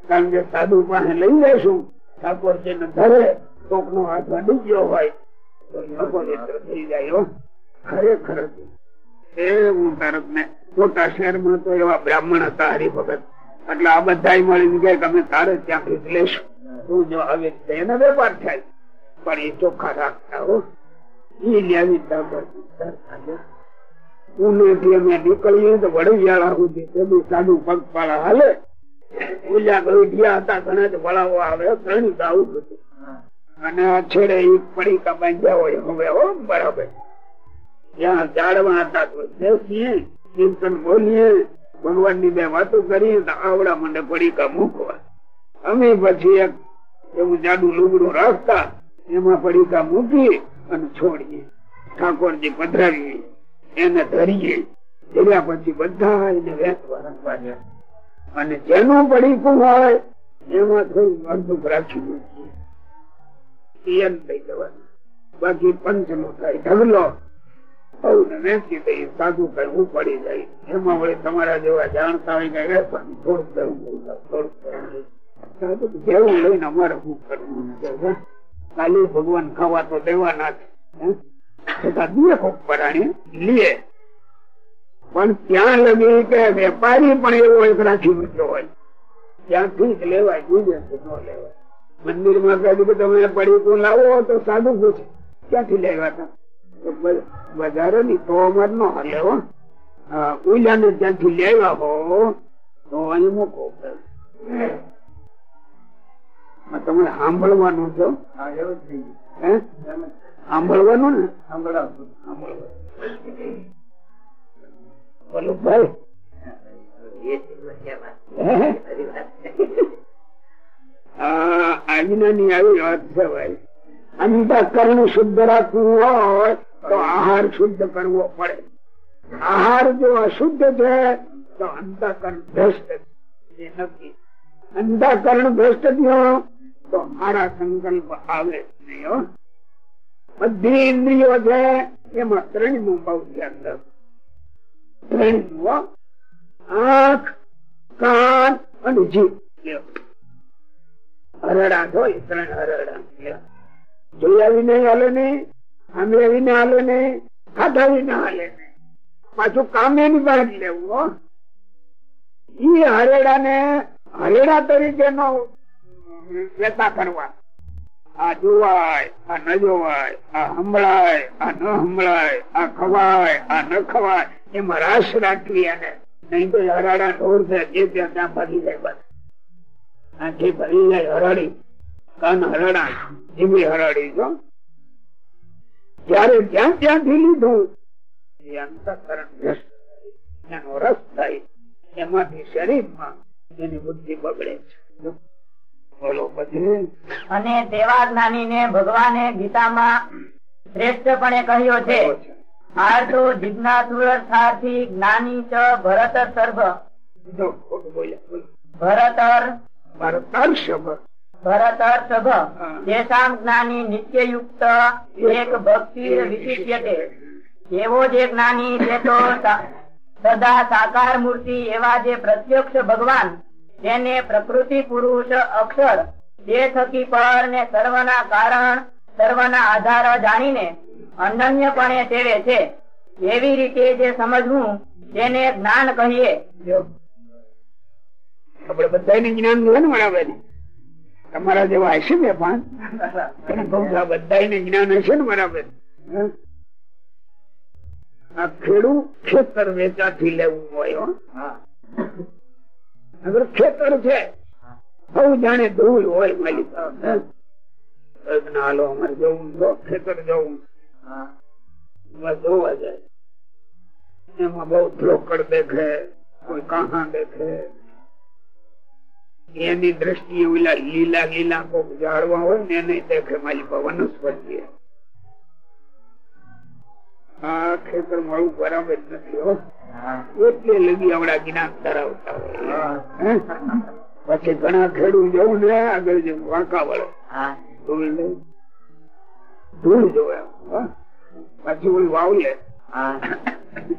કારણ કે સાધુ પાસે લઈ લેશું ઠાકોરજી ને ધરે કોક નો હાથ અડી ગયો હોય ખરેખર એ હું ને મોટા શહેરમાં તો એવા બ્રાહ્મણ હતા હરિભગત. એટલે આ બધા મળીને કે તમે તારે ત્યાંથી લેશું. તું જો રીતે એનો વેપાર થાય. પણ એ ચોખ્ખા રાખતા, હો. ઈ લ્યાવી પુણેથી અમે નીકળીએ તો વડવિયાળા સુધી તે બી સાદું પગપાળા હાલે. પૂજા ગઢિયા હતા, ઘણા વળાવો આવે ત્રણ આવું હતું અને આ છેડે ઈ પડીકા બાંધ્યા હોય હવે, હો, બરાબર. ત્યાં ઝાડવા હતા તો બેસીએ કીર્તન બોલીએ ભગવાનની બે વાતો કરીએ તો આવડા મને પડીકા મૂકવા. અમે પછી એક એવું જાડું લુગડું રાખતા, એમાં પડીકા મૂકી અને છોડીએ. ઠાકોરજી પધરાવીએ, એને ધરીએ. ધર્યા પછી બધા એને વેચવા રાખવા જાય અને જેનું પડીકું હોય, એમાં થોડું અડધું રાખી દઈએ લઈ જવાનું. બાકી પંચ થાય ઢગલો. વેચી દઈએ કરવું પડી જાય. એમાં વળી તમારા જેવા જાણતા હોય વેચવાનું થોડુંક દેવું થોડુંક કે લઈને અમારે શું કરવું કે છે, કાલી ભગવાન ખાવા તો દેવાના હે? છતાં દે કોક પરાણે લે. પણ ત્યાં લગી કે વેપારી પણ એવો એક રાખી મૂક્યો હોય. ત્યાંથી જ લેવાય બીજે ન લેવાય. મંદિરમાં કહ્યું કે તમે પડીકું લાવો તો સાદું પૂછે ક્યાંથી લેવા હતા? તો બજારો ની તો અમાર નો હાલે હો. ઉલ્યા ને ત્યાંથી લેવા હો તો અહીં મૂકો તમે સાંભળવાનું છો? સાંભળવાનું ને. સાંભળવાનું ભાઈ આ આજ્ઞા આવી વાત છે ભાઈ. અંતકરણ શુદ્ધ રાખવું હોય તો આહાર શુદ્ધ કરવો પડે. આહાર જો અશુદ્ધ છે, તો અંતકરણ ભ્રષ્ટ એ નક્કી અંતકરણ ભ્રષ્ટ થયો, તો મારા સંકલ્પ આવે નહીં. બધી ઇન્દ્રિયો છે, એમાં ત્રણનું બહુ ધ્યાન રાખવું ત્રણનું આંખ, કાન અને જીભ. હરડા હોય ત્રણ હરડા જોયા વિને હાલે નહીં સાંભળ્યા વિને હાલે નહીં ખાધા વિના હાલે નહીં પાછું કામે ની બહાર લેવું ઈ હરેડા ને હરેડા તરીકે નો વેતા કરવા આ જોવાય, આ ન જોવાય, આ હમળાય આ ન હમળાય આ ખવાય, આ ન ખવાય. એમાં રાસ રાખવી અને નહીં તો હરાડા ઢોર છે, જે ત્યાં ત્યાં ભાગી જાય બસ ભરી જાય હરાડી કાન હરાડા જીવી હરાડી જો ત્યારે જ્યાં ત્યાંથી લીધું. એ અંતકરણ ભ્રષ્ટ એનો રસ થાય એમાંથી શરીરમાં એની બુદ્ધિ બગડે છે. બોલો પછી અને તેવા જ્ઞાની ને ભગવાને ગીતામાં શ્રેષ્ઠપણે કહ્યો છે આર્તો જિજ્ઞાસુરથાર્થી જ્ઞાની ચ ભરત બોલો. ભરતર મારો તર્ષભ ભરતર જ્ઞાની નિત્યયુક્ત એક ભક્તિ વિશિષ્યતે એવો જે જ્ઞાની છે તો સદા સાકાર મૂર્તિ એવા જે પ્રત્યક્ષ ભગવાન તેને પ્રકૃતિ પુરુષ અક્ષર જે થકી પર ને સર્વના કારણ સર્વના આધાર જાણીને અનન્યપણે સેવે છે. એવી રીતે જે સમજવું તેને જ્ઞાન કહીએ. જો. આપણે બધાને જ્ઞાન છે ને તમારા જેવા હશે છું, આ બધાને જ્ઞાન હશે ને બરાબર હે? આ ખેડૂ ખેતર વેચાથી લેવું હોય ખેતર છે બહુ જાણે ધૂળ હોય માલિક? હાલો અમારે જવું ખેતર જવું. જોવા જાય. એમાં બહુ ઠોકર દેખે કોઈ કાહા દેખે. એની દ્રષ્ટિએ ઓલા લીલા લીલા કોક જાળવા હોય ને એને દેખે મારી વનસ્પતિ આ ખેતર મારું બરાબર નથી હો. એટલે લગી આવડા જ્ઞાન ધરાવતા હોય. પછી ઘણા ખેડૂત જવું ને આગળ જે વાંકા વળે. ધૂળ જોવે. હો? પછી ઓલી વાવ લે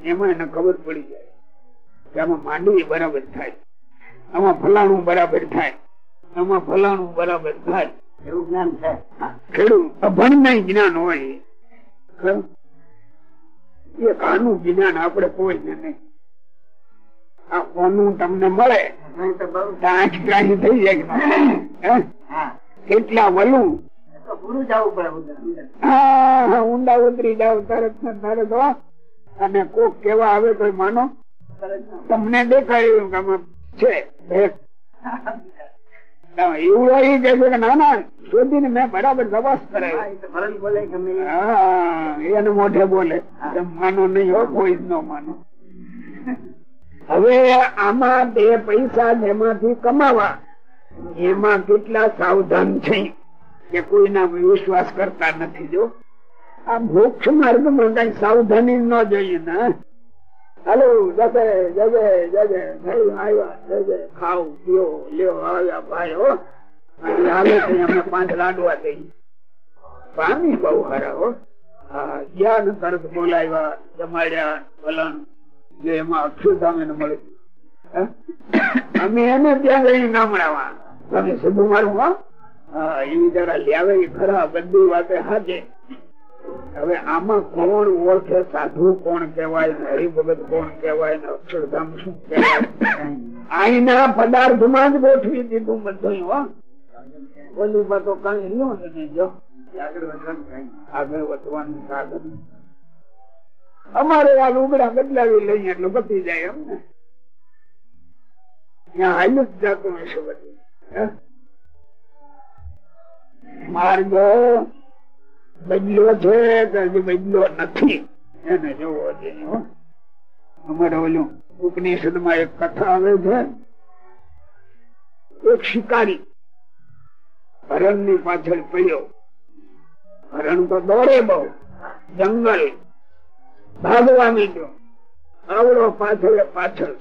એમાં એને ખબર પડી જાય કે આમાં માંડવી બરાબર થાય. આમાં ફલાણું બરાબર થાય. આમાં ફલાણું બરાબર થાય. એવું જ્ઞાન થાય. ખેડૂત અભણ નહીં જ્ઞાન હોય? એક આનું જ્ઞાન આપણે કોઈ ને નહીં. તમને મળે? ત્રાહી થઈ જાય હે? હા. કેટલા વલું? ઊંડા ઉતરી જાવ તરત ને તરત અને કોક કેવા આવે કોઈ માનો. તમને દેખાડ્યું કે છે. ના, એવું એ કે છે કે ના ના શોધીને મેં બરાબર તપાસ કરાવી. એને મોઢે બોલે. માનો નહીં હો કોઈ જ ન માનો. હવે આમાં બે પૈસા જેમાંથી કમાવા એમાં કેટલા સાવધાન છે કે કોઈના વિશ્વાસ કરતા નથી જો. આ મોક્ષ માર્ગમાં કઈ સાવધાની ન જોઈએ ને હાલો, જશે જજે જજે ભાઈ, આવ્યા જજે ખાવ, પીઓ, લ્યો, આવ્યા ભાઈ, હો. હાલે તો અમે પાંચ લાડવા દઈ પામી બહુ હારા હો. હા જ્ઞાન તરત બોલાવ્યા, જમાડ્યા ફલન જે એમાં અક્ષરધામ મળ્યું? અમે એને ત્યાં જઈને ગામડામાં. તમે સીધું મારું, હો. એવી જરા લ્યાવે ખરા, બધી વાતે હાજે. હવે આમાં કોણ ઓળખે, સાધુ કોણ કેવાય ને હરિભગત કોણ કેવાય ને અક્ષરધામ શું કેવાય અહીંના પદાર્થમાં જ ગોઠવી દીધું બધું, હો. તો કઈ રહ્યો નહીં, જો. આગળ વધવાનું સાધન. અમારે આ લુગડા બદલાવી લઈએ એટલે બચી જાય એમ ને. ત્યાં હાલ્યું જ જતું હશે બધું? માર્ગ બદલ્યો છે કે હજી બદલ્યો નથી. એને જોવો જોઈએ અમારે ઓલું ઉપનિષદમાં એક કથા આવે છે. એક શિકારી હરણની પાછળ પડ્યો. હરણ તો દોડે બહુ. જંગલ. ભાગવા મીડ્યો. આવડો પાછળ પાછળ.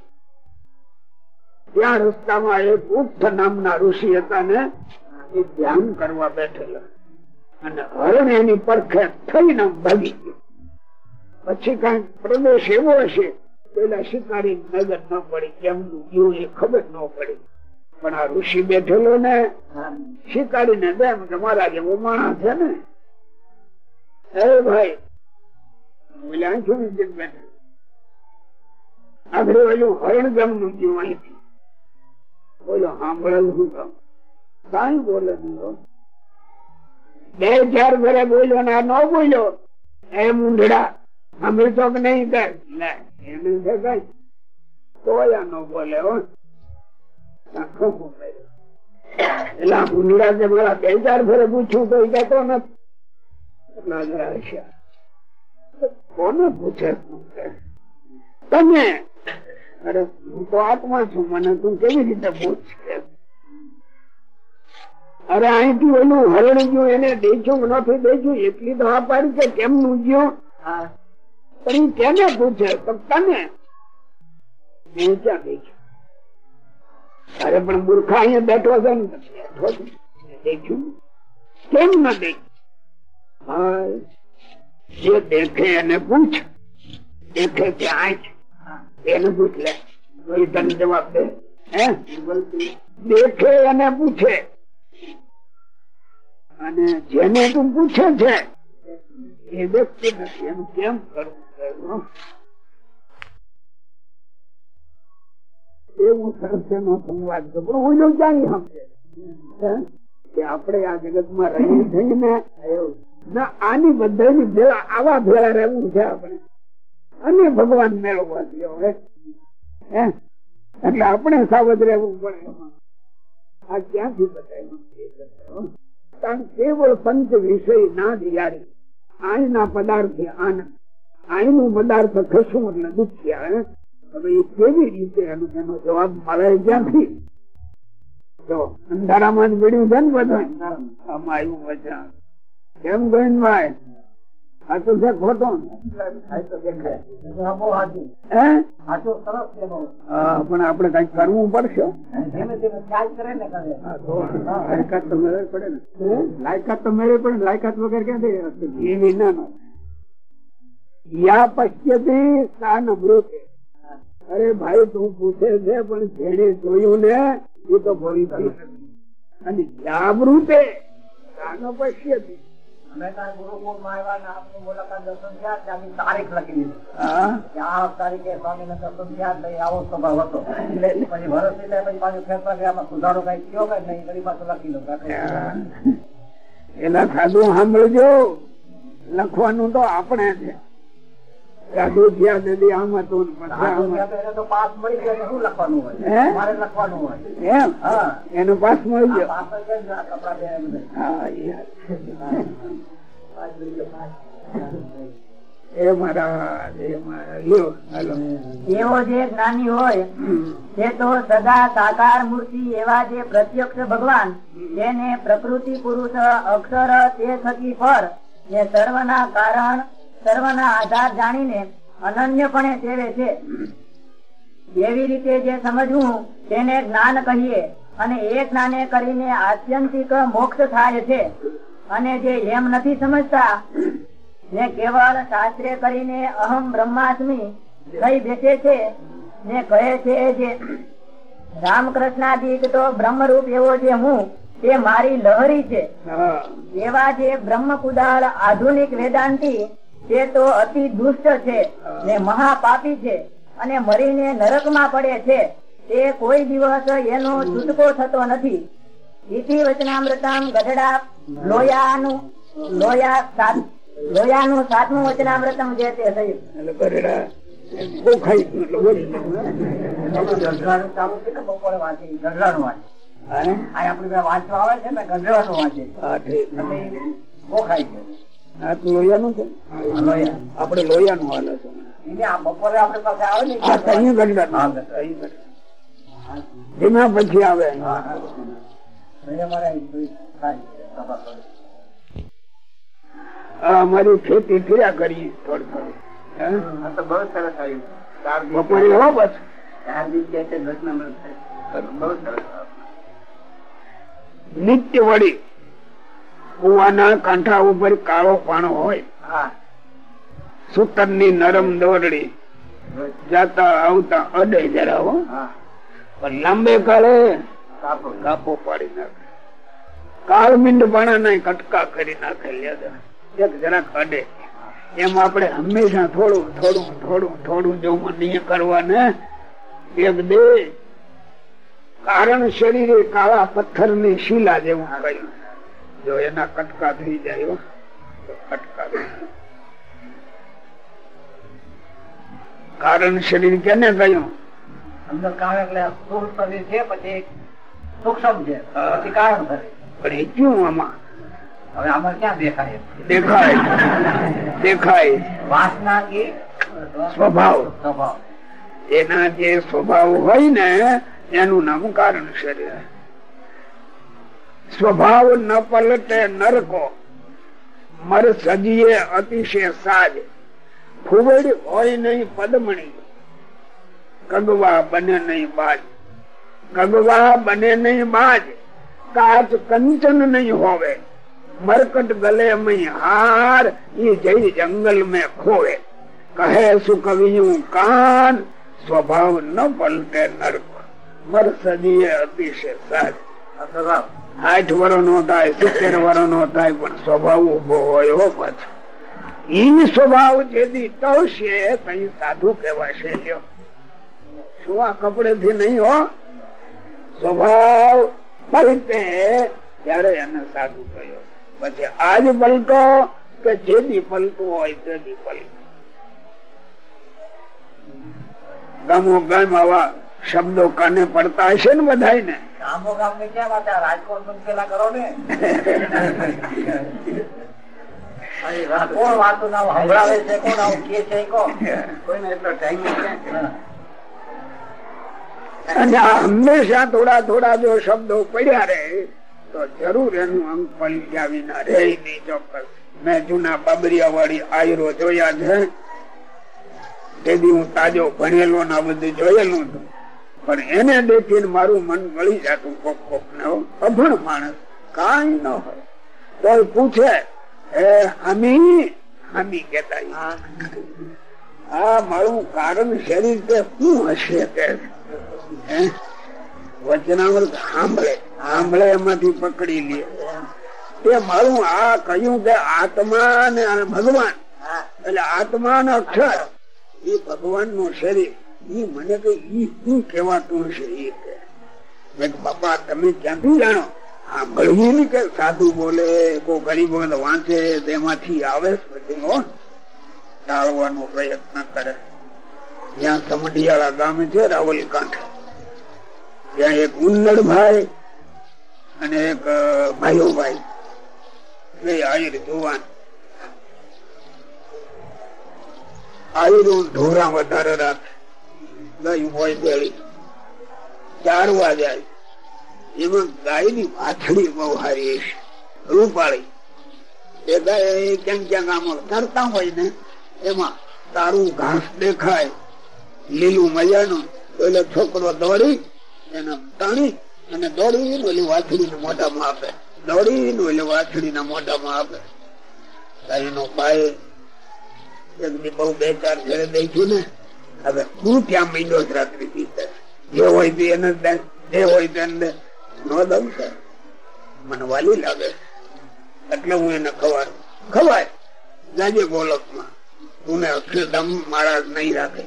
ત્યાં રસ્તામાં એક ઉઠ નામના ઋષિ હતા ને, એ ધ્યાન કરવા બેઠેલા. અને હરણ એની પડખે થઈને ભાગી ગયો. પછી કઈ પ્રદેશ એવો હશે પેલા શિકારી નજર ન પડી કેમનું ગયું એ ખબર ન પડી. પણ આ ઋષિ બેઠેલો ને શિકારી ને બેમ કે મારા જેવો માણસ છે ને. અરે ભાઈ બોલ્યા છું બેઠે. આગળ ઓલું હરણ ગમનું જીવ અહીંથી બોલો સાંભળેલું શું કામ કઈ બોલે નહીં બે ચાર ઘરે બોલ્યો ને આ ન બોલ્યો, એ મુંઢડા. સાંભળતો કે નહીં કઈ. છે કઈ. તો આ ન બોલે એટલે આ મુંઢડા કે મારા બે ચાર ઘરે પૂછ્યું તો કહેતો કોને પૂછે? તમે. અરે, હું તો આત્મા છું, મને તું કેવી રીતે પૂછ? અરે અહીંથી ઓલું હરણ ગયું એને દેખ્યું કે નથી દેખ્યું? એટલી તો આ પાડી કે કેમનું ગયું? પણ કેને પૂછે? તો તને? ક્યાં દેખ્યું? અરે પણ મૂર્ખા અહીંયા બેઠો છે ને બેઠો દેખ્યું. કેમ ન દેખ્યું? જે દેખે એને પૂછ. દેખે કે આંખ. એને પૂછ લે. તને જવાબ દે. હે? દેખે એને પૂછે. અને જેને તું પૂછે છે, એ વ્યક્તિ નથી. એનું કેમ કરવું એવું સરસ એનો સંવાદ તો પણ હું જો જાણી સમજે. કે આપણે આ જગતમાં રહી જઈને ના, આની બધાની ભેળા, આવા ભેળા રહેવું છે આપણે. અને ભગવાન મેળવવા દો હે? એટલે આપણે સાવધ રહેવું પડે આ ક્યાંથી બતાવ્યું કારણ કેવળ પંચ વિષય ના દિયારી આયના પદાર્થ આનંદ. આઈનું પદાર્થ ખસું એટલે દુખ્યા હવે એ કેવી રીતે એનો જવાબ મળે ક્યાંથી? જો, અંધારામાં જ મળ્યું છે ને બધું. આમાં આવ્યું વચન કેમ ગોવિંદભાઈ તો છે ખોટું. પણ આપડે કંઈક કરવું પડશે. લાયકાત તો મેળવી પડે ને. લાયકાત તો મેળવે પડે લાયકાત વગર ના યા પશ્યતી સ્થાન અમૃત. અરે ભાઈ તું પૂછે છે પણ જેને જોયું ને એ તો ભરી અને યા મૃતે સ્થાન પશ્યતી એના સાધુ સાંભળજો. લખવાનું તો આપણે છે. એનો પાસ મળી ગયો. એ મારા એવો જે જ્ઞાની હોય તે તો સદા સાકાર મૂર્તિ એવા જે પ્રત્યક્ષ ભગવાન જેને પ્રકૃતિ પુરુષ અક્ષર તે થકી પર ને સર્વના કારણ સર્વના આધાર જાણીને અનન્યપણે સેવે છે. એવી રીતે જે સમજવું તેને જ્ઞાન કહીએ અને એ જ્ઞાને કરીને આત્યંતિક મોક્ષ થાય છે. અને જે એમ નથી સમજતા ને કેવળ શાસ્ત્રે કરીને અહમ બ્રહ્માસ્મિ કઈ બેસે છે ને કહે છે જે રામકૃષ્ણાદિક તો બ્રહ્મરૂપ એવો જે હું તે મારી લહરી છે. એવા જે બ્રહ્મ કુદાળ આધુનિક વેદાંતી તે તો અતિ દુષ્ટ છે ને મહાપાપી છે અને મરીને નરકમાં પડે છે. તે કોઈ દિવસ એનો છૂટકો થતો નથી. ઇતિ વચનામૃતમ ગઢડા લોયાનું લોયા સાત લોયાનું સાતમું વચનામૃતમ જે તે થયું. ગઢડા છે ને વાંચવા આવે છે ને ગઢડાનું વાંચે હા, ઠીક. એટલે ગોખાઈ ગયું આ તો લોહિયાનું છે લોયા. લોહિયાનું હાલે છે. એને આ બપોરે આપડે પાસે આવે ને? આ તો અહીંયા ગરડા હા, અહીં ગરડા. એના પછી આવે. અમારી ખેતી કર્યા કરીએ થોડી થોડી. હે? તો બહુ સરસ આવ્યું. બપોરે હો બસ. નિત્ય વળી. કુવાના કાંઠા ઉપર કાળો પાણો હોય. હા. સૂતરની નરમ દોરડી જાતા આવતા અડે જરા હો. પણ લાંબે કાળે કાપો. પાડી નાખે. કાળ મીંડ પાણા કટકા કરી નાખે એક જરાક અડે. એમ આપણે હંમેશા થોડું થોડું થોડું થોડું જો મનીય કરવાને એક દે કારણ શરીરે કાળા પથ્થરની શીલા જેવું કહ્યું જો એના કટકા થઈ જાય તો કટકા કારણ શરીર કેને કહ્યું અંદર કારણ એટલે સ્થૂળ શરીર છે પછી સૂક્ષ્મ છે પછી કારણ શરીર પણ એ ક્યું આમાં? હવે આમાં ક્યાં દેખાય? દેખાય. દેખાય. વાસના કે? સ્વભાવ. સ્વભાવ. એના જે સ્વભાવ હોય ને એનું નામ કારણ શરીર. स्वभाव न पलटे नर को मर सजिए अतिशय साज। फुवड़ होय नहीं पदमणी। कगवा बने नहीं बाज। कगवा बने नहीं बाज काच कंचन नहीं होवे। मरकट गले में हार, ये जय जंगल में खोवे। कहे सुकवियू कान, स्वभाव न पलटे नर को। मर सजिए अतिशय साज। આઠ વરો નો થાય, સિત્તેર વરો નો થાય, પણ સ્વભાવ ઊભો હોય હો પાછો. ઈ સ્વભાવ જેથી ટવશે કઈ સાધુ કહેવાશે શું આ કપડે થી નહીં હો? સ્વભાવ પલટે ત્યારે એને સાધુ કહ્યો પછી આજ પલટો કે જેથી પલટું હોય તેથી પલટું. ગામો ગામ આવા શબ્દો કાને પડતા હશે ને બધાય ને ગામો ગામ ને ક્યાં વાત રાજકોટનું પેલા કરો ને. કોણ વાતો ના સંભળાવે છે કોણ? આવું કે છે કોઈને એટલો ટાઈમ નથી અને આ હંમેશા થોડા થોડા જો શબ્દો પડ્યા રહે તો જરૂર એનું અંગ પલટ્યા વિના રે નહીં ચોક્કસ. મેં જૂના બાબરિયા વાળી આયરો જોયા છે. તેથી હું તાજો ભણેલો ને બધું જોયેલું હતું પણ એને દેખીને મારું મન વળી જતું કોક કોક ને અભણ માણસ કઈ ન હોય. તો પૂછે એ હમી? હમી કેતા આ મારું કારણ શરીર કે શું હશે કે? હે? વચનામૃત સાંભળે સાંભળે એમાંથી પકડી લે. તે મારું આ કહ્યું કે આત્મા ને ભગવાન એટલે આત્મા અક્ષર એ ભગવાનનું શરીર. ઈ મને કે ઈ શું કહેવાતું હશે એ કે? બાપા, તમે ક્યાંથી જાણો? સાંભળવું ને કે સાધુ બોલે, કોઈ ગરીબ વાંચે તેમાંથી આવે જ બધું ટાળવાનો પ્રયત્ન કરે. જ્યાં સમઢિયાળા ગામે છે રાવલી કાંઠે ત્યાં એક ઉન્નડ ભાઈ અને એક ભાઈઓ ભાઈ. બે આયુર જુવાન આયુર ઢોરા વધારે રાખે. ગાયું હોય બેળી ચારવા જાય. એમાં ગાયની વાછડી બહુ હારી રૂપાળી. એ ગાય ક્યાંક ક્યાંક આમાં તરતા હોય ને, એમાં તારું ઘાસ દેખાય, લીલું મજાનું એટલે છોકરો દોડી, એને તાણી અને દોડી ઓલી વાછડી ને મોઢામાં આપે. દોડી ઓલી વાછડી ના મોઢામાં આપે. એનો પાય એક બહુ બે ચાર ઘરે દઈશું ને હવે હું ત્યાં મહિનો જ રાત્રિ જે હોય તે એને જે હોય તેને એને નો દઉં તો મને વાલી લાગે. એટલે હું એને ખવાય. ખવાય. જાજે ગોલકમાં. તું અક્ષરધામ મારા નહીં રાખે.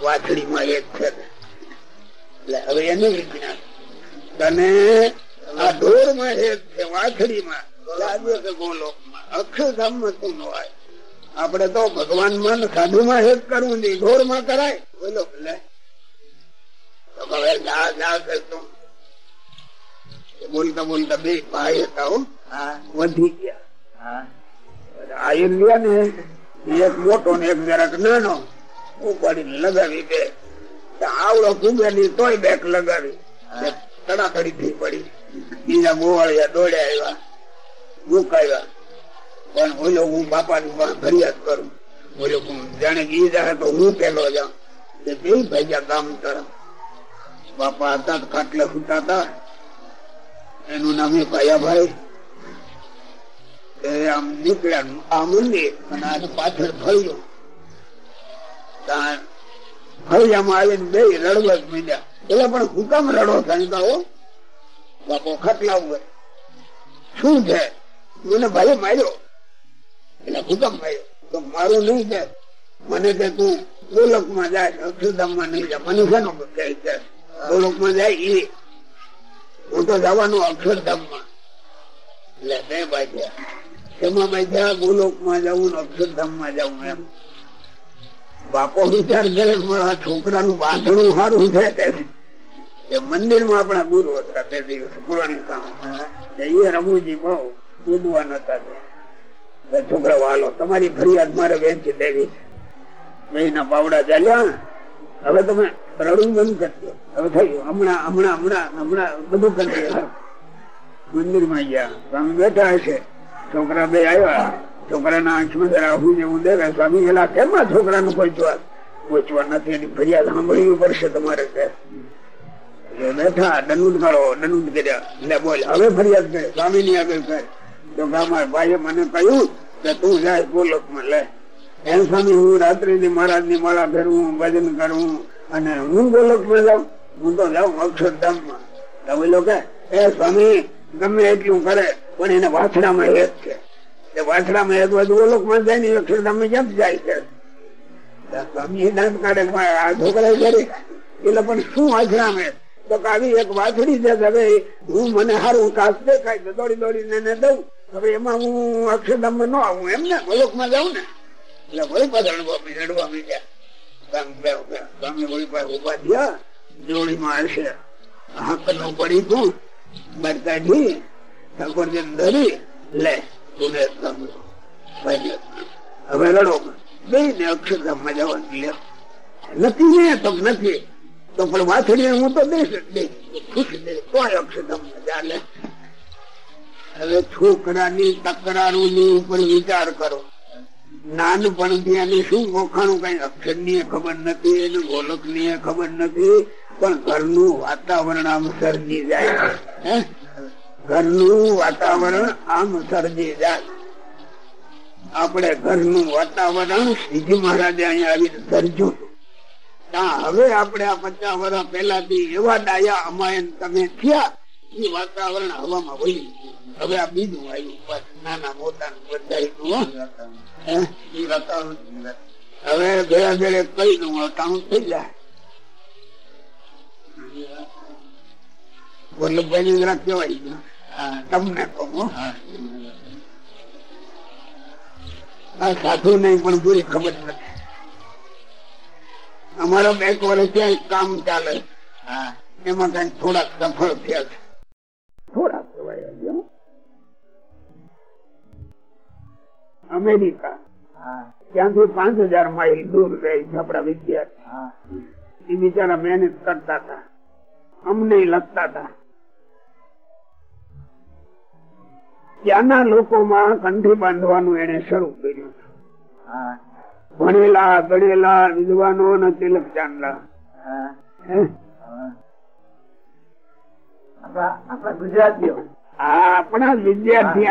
વાછડીમાં એક છે. એટલે હવે એને વિજ્ઞાન. તને આ ઢોરમાં એક છે, વાછડીમાં. જાજે ગોલોકમાં. અક્ષરધામમાં તું નો આય. આપડે તો ભગવાનમાં સાધુ માં હેત કરવું નહીં ઢોરમાં કરાય. બોલો બોલતા બોલતા બે ભાઈ હતા વધી ગયા. આયર લ્યા ને એક મોટો ને એક જરાક નાનો. ઉપાડી લગાવી બે. આવડો ફૂગેલી તોય બેક લગાવી. તડાકડી થઈ પડી. બીજા ગોવાળિયા દોડ્યા આવ્યા. મુકાવ્યા પણ ઓલો હું બાપા ફરિયાદ કરું. ઓલો હું જાણે ગીધા તો હું પેલો જાઉં. તે બે ભાગ્યા કામ કરા બાપા હતા ખાટલે હતા. એનું નામ ભાયાભાઈ આમ નીકળ્યા આ મંદિર, અને આ પાછળ ફળ્યો. ફળિયામાં આવીને બે રડવા માંડ્યા. એટલે પણ હુકામ રડો થાય હો બાપો ખાટલા ઉપર. શું છે? મને ભાઈ માર્યો. એટલે હુકમ તો મારું નહીં છે. મને કે તું ગોલકમાં જાય અક્ષરધામમાં નહીં જાય. મને શેનો છે? ગોલકમાં જાય એ હું તો જવાનું અક્ષરધામમાં એટલે બે ભાઈ એમાં બાપો વિચાર કરે કે છોકરા નું બાંધણું સારું છે એ મંદિરમાં આપણા ગુરુ હતા તે દિવસ પુરાણી કામ. જઈએ રમુજી બહુ કૂદવા નતા છોકરા વાલો તમારી ફરિયાદ મારે વેચી દેવી મહિના પાવડા ચાલ્યા. હવે તમે રડવું બંધ કરજો હવે થયું હમણાં હમણાં હમણાં હમણાં બધું કરી દે. મંદિરમાં ગયા. સ્વામી બેઠા હશે. છોકરા બે આવ્યા. છોકરાના આંખમાં જરા હું જેવું દેખાય. સ્વામી ગયેલા કેમ આ છોકરાનું જોવા? પૂછવા નથી. એની ફરિયાદ સાંભળવી પડશે તમારે કે. બેઠા દંડ કરો દંડ કર્યા. એટલે બોલ, હવે ફરિયાદ કરે. સ્વામી ની આગળ કરે તો ગામમાં ભાઈએ મને કહ્યું કે તું જાય ગોલોકમાં એમ સ્વામી, હું રાત્રિ ની મહારાજની માળા ફેરવું ભજન કરવું અને હું ગોલોકમાં જાઉં? હું તો જાઉં અક્ષરધામમાં તો બોલો એ સ્વામી, ગમે એટલું કરે, પણ એને વાછડામાં એક છે. એ વાછડામાં એક બધું ગોલોકમાં જાય ને અક્ષરધામમાં કેમ જાય છે? સ્વામી દાંત કાઢે આ છોકરા કરે એટલે પણ શું વાછડામાં તો આવી એક વાછડી છે હવે હું મને સારું કાચ દેખાય તો દોડી દોડીને દઉં. હવે એમાં હું અક્ષરધામમાં ન આવું, એમ ને? ગોલોકમાં જાઉં ને? એટલે વળી પાછળ રડવા રડવા માંડ્યા સ્વામી વળી પાસે ઊભા થયા. જોડીમાં હશે હાકનું પડી તું બાર કાઢી ઠાકોરજી ધરી, લે, તું હવે રડો. બે ને અક્ષરધામમાં જવા લે નથી ને, તો નથી. તો પણ વાથડી હું તો દઈશ દઈશ ખુશ દઈશ તો અક્ષરધામમાં ચાલે હવે છોકરાની તકરારોની ઉપર વિચાર કરો. નાનપણથી એને શું ગોખાણું કઈ અક્ષરની ખબર નથી, એને ગોલકની ખબર નથી, પણ ઘરનું વાતાવરણ આમ સર્જી જાય ઘરનું વાતાવરણ આમ સર્જી જાય. આપણે ઘરનું વાતાવરણ શ્રીજી મહારાજે અહીંયા આવીને સર્જ્યું ત્યાં હવે આપણે આ પચાસ વર્ષ પહેલાથી એવા ડાયા અમાયન તમે થયા, એ વાતાવરણ હવામાં વહી ગયું. હવે આ બીજું આવ્યું નાના મોટા બધા હવે ભેળા ઘરે કઈ નું અટાણું થઈ જાય. વલ્લભભાઈ જરા કેવાય ગયું તમને કહું આ સાધુ નહીં પણ પૂરી ખબર નથી અમારો બે વર્ષ ક્યાંય કામ ચાલે? એમાં કઈ થોડાક સફળ થયા છે. થોડાક અમેરિકા. ત્યાંથી પાંચ હજાર માઇલ દૂર રહે છે આપણા વિદ્યાર્થી. એ બિચારા મહેનત કરતા હતા. અમને લખતા હતા. ત્યાંના લોકોમાં કંઠી બાંધવાનું એને શરૂ કર્યું. ભણેલા ગણેલા વિદ્વાનો અને તિલક ચાંદલા? આપણા ગુજરાતીઓ. આપણા વિદ્યાર્થી?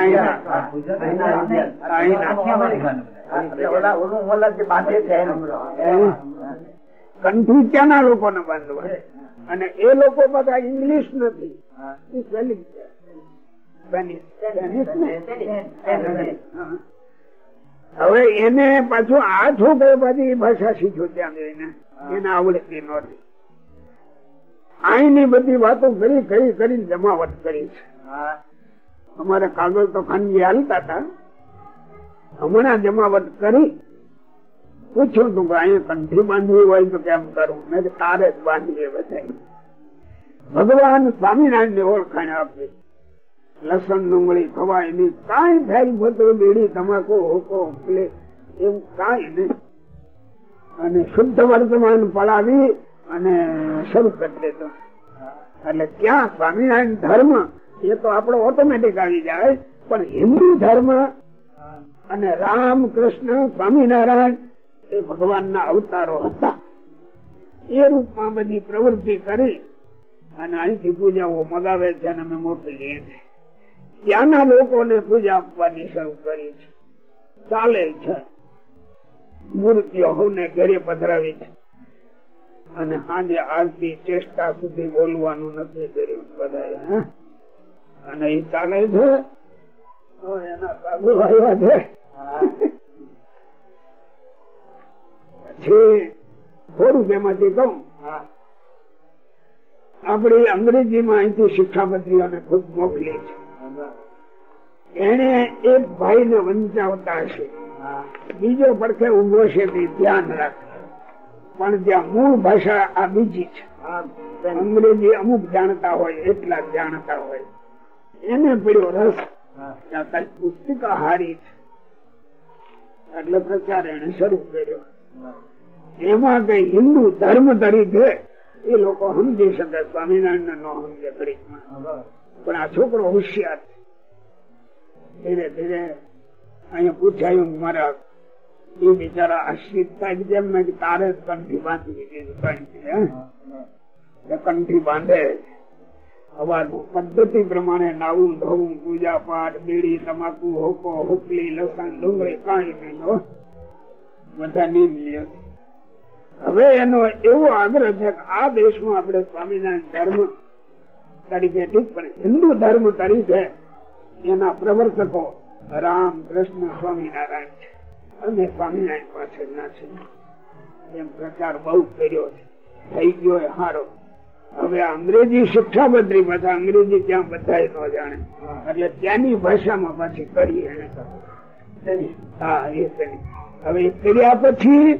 કંઠી ત્યાંના લોકોને બાંધવા? અને એ લોકો બધા ઇંગ્લિશ નથી. સ્પેલિંગ ને? હવે એને પાછું આ છોકરો પાછી ભાષા શીખ્યો ત્યાં જઈને. એને આવડતી નહોતી. અહીંની બધી વાતો કરી કરી કરી જમાવટ કરી છે. અમારે કાગળ તો ખાનગી હાલતા હતા. હમણાં જમાવટ કરી. પૂછ્યું તું કે અહીંયા કંઠી બાંધવી હોય તો કેમ કરવું મેં તારે જ બાંધવી બધા ભગવાન સ્વામિનારાયણની ઓળખાણ આપી. લસણ, ડુંગળી, ખવાય નહીં. કઈ ફેલ પત્ર બીડી તમાકુ હોકો, ઉપલે એવું કઈ નહીં. અને શુદ્ધ વર્તમાન પડાવી અને શરૂ કરી દેતો એટલે ક્યાં સ્વામિનારાયણ ધર્મ એ તો આપણો ઓટોમેટિક આવી જાય. પણ હિન્દુ ધર્મ અને રામ કૃષ્ણ સ્વામિનારાયણ એ ભગવાનના અવતારો હતા. એ રૂપમાં બધી પ્રવૃત્તિ કરી અને અહીંથી પૂજાઓ મગાવે છે અને અમે મોકલીએ છીએ. ત્યાંના લોકોને પૂજા આપવાની શરૂ કરી છે. ચાલે છે. મૂર્તિઓ હોને ઘરે પધરાવી છે. અને સાંજે આજથી ચેષ્ટા સુધી બોલવાનું નથી કર્યું બધા અને એ ચાલે છે એના સાધુ આવ્યા છે. પછી થોડું તેમાંથી કહું આપડી અંગ્રેજીમાં અહીંથી શિક્ષાપત્રીઓને ખુદ મોકલી છે. એને એક ભાઈ ને વંચાવતા છે બીજો પડખે ઊભો છે તે ધ્યાન રાખે. પણ ત્યાં મૂળ ભાષા આ બીજી છે. અંગ્રેજી અમુક જાણતા હોય એટલા જાણતા હોય. એને પડ્યો રસ. પુસ્તિકા એટલે પ્રચાર એને શરૂ કર્યો. એમાં કઈ હિન્દુ ધર્મ તરીકે એ લોકો સમજી શકે સ્વામિનારાયણ નો સમજે ઘડીકમાં પણ આ છોકરો હોશિયાર ધીરે ધીરે અહીંયા પૂછાયું મારા એ બિચારા આશ્રિત થાય જેમ મેં તારે કંઠી બાંધી દીધી કંઠી બાંધે અવાજ પદ્ધતિ પ્રમાણે નાવું, ધોવું, પૂજા પાઠ, બીડી, તમાકુ હોકો હુકલી, લસણ, ડુંગળી, કાંઈ નહીં બધા નીમ લે. હવે એનો એવો આગ્રહ છે કે આ દેશમાં આપણે સ્વામિનારાયણ ધર્મ તરીકે પણ હિન્દુ ધર્મ તરીકે એના પ્રવર્તકો રામ કૃષ્ણ સ્વામિનારાયણ છે. અને સ્વામિનારાયણ પાસે ના છે. એમ પ્રચાર બહુ કર્યો છે. થઈ ગયો હારો. હવે અંગ્રેજી શિક્ષાપત્રી પાછા અંગ્રેજી ત્યાં બધા ન જાણે. એટલે ત્યાંની ભાષામાં પાછી કરી એને. હા, એ કરી હવે કર્યા પછી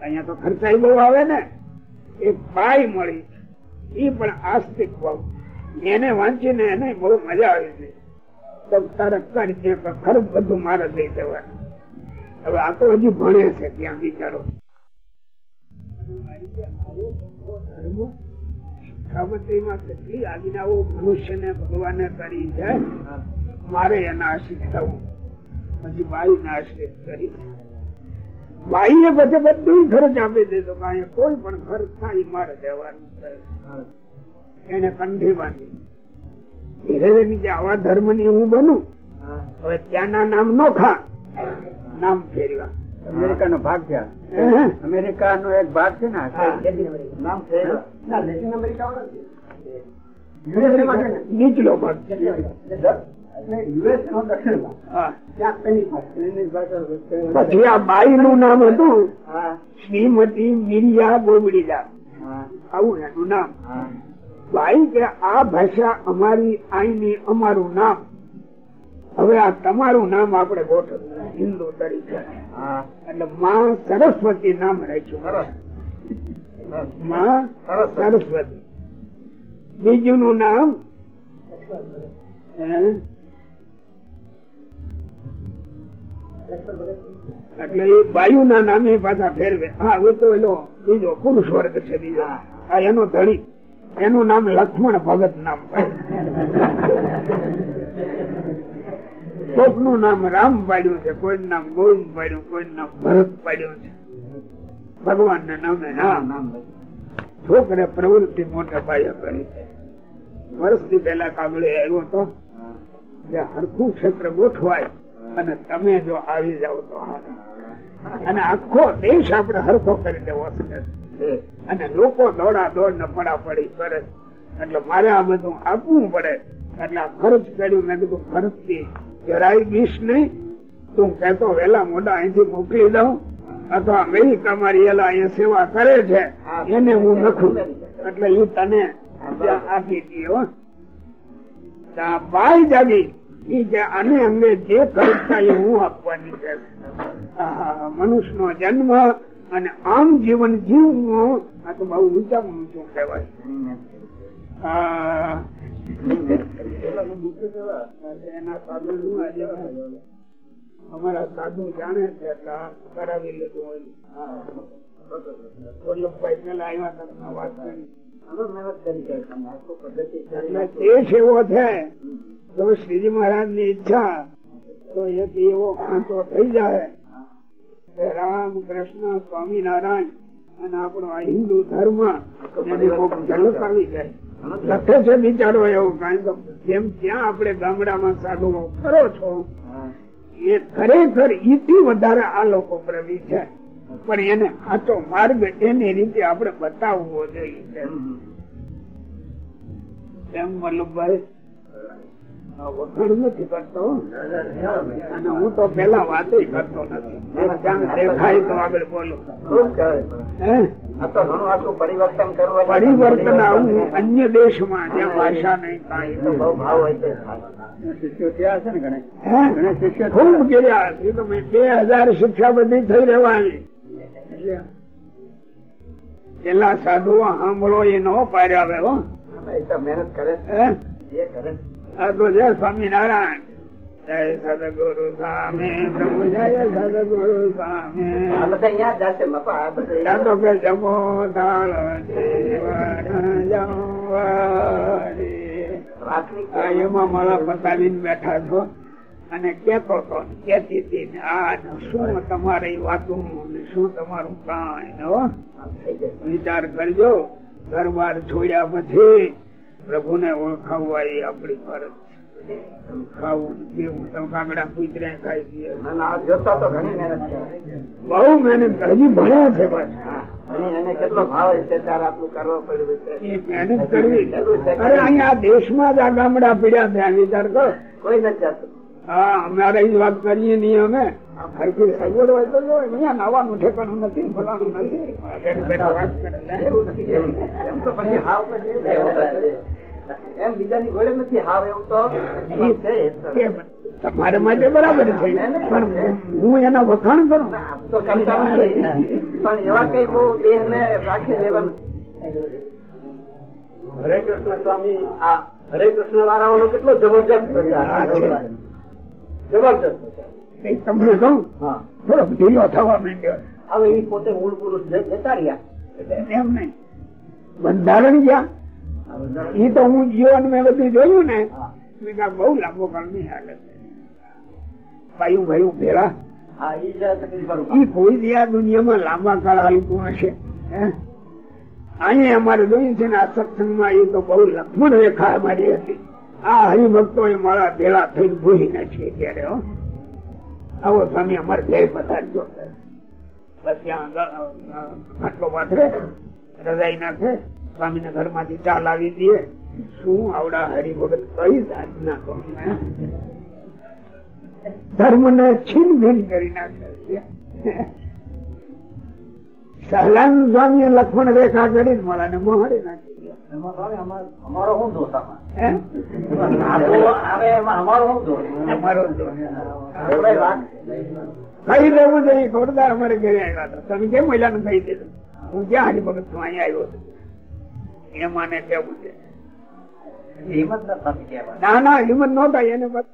અહીંયા તો ખર્ચાઈ બહુ આવે ને. એ પાય મળી. એ પણ આસ્તિક ભાવ એને વાંચીને એને બહુ મજા આવી ગઈ. તો તારે કરી ખરું બધું મારે દઈ દેવાનું. હવે આ તો હજી ભણે છે ત્યાં બિચારો. સામત્રીમાં કેટલી આજ્ઞાઓ મનુષ્યને ભગવાને કરી છે? મારે એના આશ્રિત થવું પછી બાઈ ને આશ્રિત કરી. બાઈએ બધે બધું ખર્ચ આપી દીધો કાંઈ કોઈ પણ ખર્ચ થાય મારે દેવાનું એને કંઠી બાંધી. ધીરે ધીરે નીચે આવા ધર્મની હું બનું. હવે ત્યાંના નામ નો ખા. નામ ફેરવા. અમેરિકા નો ભાગ છે અમેરિકા નો એક ભાગ છે ને નામ. ભાગ પછી આ બાઈ નું હતું શ્રીમતી મિરિયા બોબડીલા આવું એનું નામ. બાઈ કે આ ભાષા અમારી આઈની અમારું નામ. હવે આ તમારું નામ આપણે ગોઠવ્યું હિન્દુ તરીકે. એટલે માં સરસ્વતી નામ રાખ્યું. માં સરસ્વતી. બીજું નું નામ એટલે એ બાયુ ના નામે પાછા ફેરવે. હા એ તો એનો બીજો પુરુષ વર્ગ છે બીજો. આ એનો ધણી. એનું નામ લક્ષ્મણ ભગત નામ કોકનું નામ રામ પાડ્યું છે કોઈ નામ ગોવિંદ પાડ્યું કોઈ નામ ભરત પાડ્યું છે. ભગવાન ના નામે નામ છોકરે પ્રવૃત્તિ મોટા પાયે કરી છે. વર્ષથી પેલા કાગળે આવ્યો હતો જે હરખું ક્ષેત્ર ગોઠવાય અને તમે જો આવી જાવ તો અને આખો દેશ આપણે હરખો કરી દેવો અને લોકો દોડા દોડ ને પડા પડી કરે એટલે મારે આ બધું આપવું પડે. એટલે ખર્ચ કર્યું, મેં કીધું ખર્ચથી જરાય બીસ નહીં. તું કેતો વેલા મોડા અહીંથી મોકલી દઉં. અથવા અમેરિકા મારી એલા અહીંયા સેવા કરે છે, એને હું નખું એટલે એ તને આપી દો બાય જાગી. આને અંગે જે આપવાની છે. મનુષ્ય નો જન્મ અને આમ જીવન જીવવું, આ બહુ ઊંચા ઊંચું કહેવાય. શ્રીજી મહારાજની ઈચ્છા, તો એક એવો ખાંચો થઈ જાય. રામ કૃષ્ણ સ્વામિનારાયણ અને આપણો હિન્દુ ધર્મ આવી જાય લખે છે બિચારો એવું કઈ તો જેમ ત્યાં આપણે ગામડામાં સાધુઓ કરો છો એ ખરેખર ઈથી વધારે આ લોકો પ્રવી છે. પણ એને સાચો માર્ગ એની રીતે આપણે બતાવવો જોઈએ. એમ વલ્લભભાઈ વખાણ નથી કરતો અને હું તો પેલા વાત કરતો નથી. દેખાય તો આગળ બોલો. પરિવર્તન આવું અન્ય દેશમાં જ્યાં ભાષા નહીં કાંઈ બહુ ભાવ હોય છે શિષ્યો થયા છે ને ઘણા? હે? ખૂબ ગયા. મેં બે હજાર શિક્ષા બધી થઈ રહેવાની. પેલા સાધુઓ સાંભળો એ નો પાર્યા આવે હો એ તો મહેનત કરે. હે? એ કરે. આ તો જય સ્વામિનારાયણ. જય સદગુરુ સ્વામી પ્રભુ જય સદગુરુ સ્વામી. તો કે જમો તાળ એમાં મારા પતાવીને બેઠા છો. અને કેતો તો કેતી હતી આ શું તમારી વાતું શું તમારું કાંઈ હો? વિચાર કરજો. ઘર બાર છોડ્યા પછી પ્રભુને ઓળખાવવા એ આપણી ફરજ દેશમાં જ આ ગામડા પીડ્યા છે વિચાર કરો. કોઈ નથી જતું. હા અમારે જ વાત કરીએ નહીં અમે. હરકી સગવડ હોય તો અહીંયા નાવાનું ઠેકાણું નથી ફલાણું નથી. એમ બીજાની ગોળે નથી હાવ એવું તો તમારા માટે બરાબર છે. પણ હું એના વખાણ કરું? તો પણ એવા કઈ બહુ દેહ ને રાખી લેવાનું હરે કૃષ્ણ સ્વામી આ હરે કૃષ્ણ વાળાઓનો કેટલો જબરજસ્ત પ્રચાર. જબરજસ્ત પ્રચાર. તમને કહું? હા. થોડોક ઢીલો થવા માંડ્યો. હવે એ પોતે મૂળ પુરુષ જતા રહ્યા એમ નહીં. બંધારણ ગયા એ તો હું જીવન મેં બધું જોયું ને મેં બહુ લાંબો કાળની હાલત હાલે. ભાઈ ભાઈ ભેળા એ કોઈ દી આ દુનિયામાં લાંબા કાળ હાલતું હશે હે? અહીંયા અમારે જોયું છે ને આ સત્સંગમાં એ તો બહુ લક્ષ્મણ રેખા અમારી હતી. આ હરિભક્તો એ મારા ભેળા થઈને ભૂલી છે ત્યારે હો. આવો સ્વામી અમારે જય પધારજો. બસ ત્યાં ખાટલો પાથરે રજાઈ નાખે. સ્વામી ના ઘરમાંથી ચા લાવી દે શું આવડા હરિભગત કઈ કહું ધર્મ ને છીન ભીન કરી નાખે સહલાન સ્વામી લક્ષ્મણ રેખા કરી મળા ને મોહડી નાખી અમારો- દોષ? હે? અમારો કહી દેવું જોઈએ ઘરે આવ્યા હતા. તમે કેમ મહિલાને કહી દીધું? હું ક્યાં હરિભગત છું? અહીંયા આવ્યો હતો હેમાને કેવું છે? ના ના હિંમત નો થાય એને બસ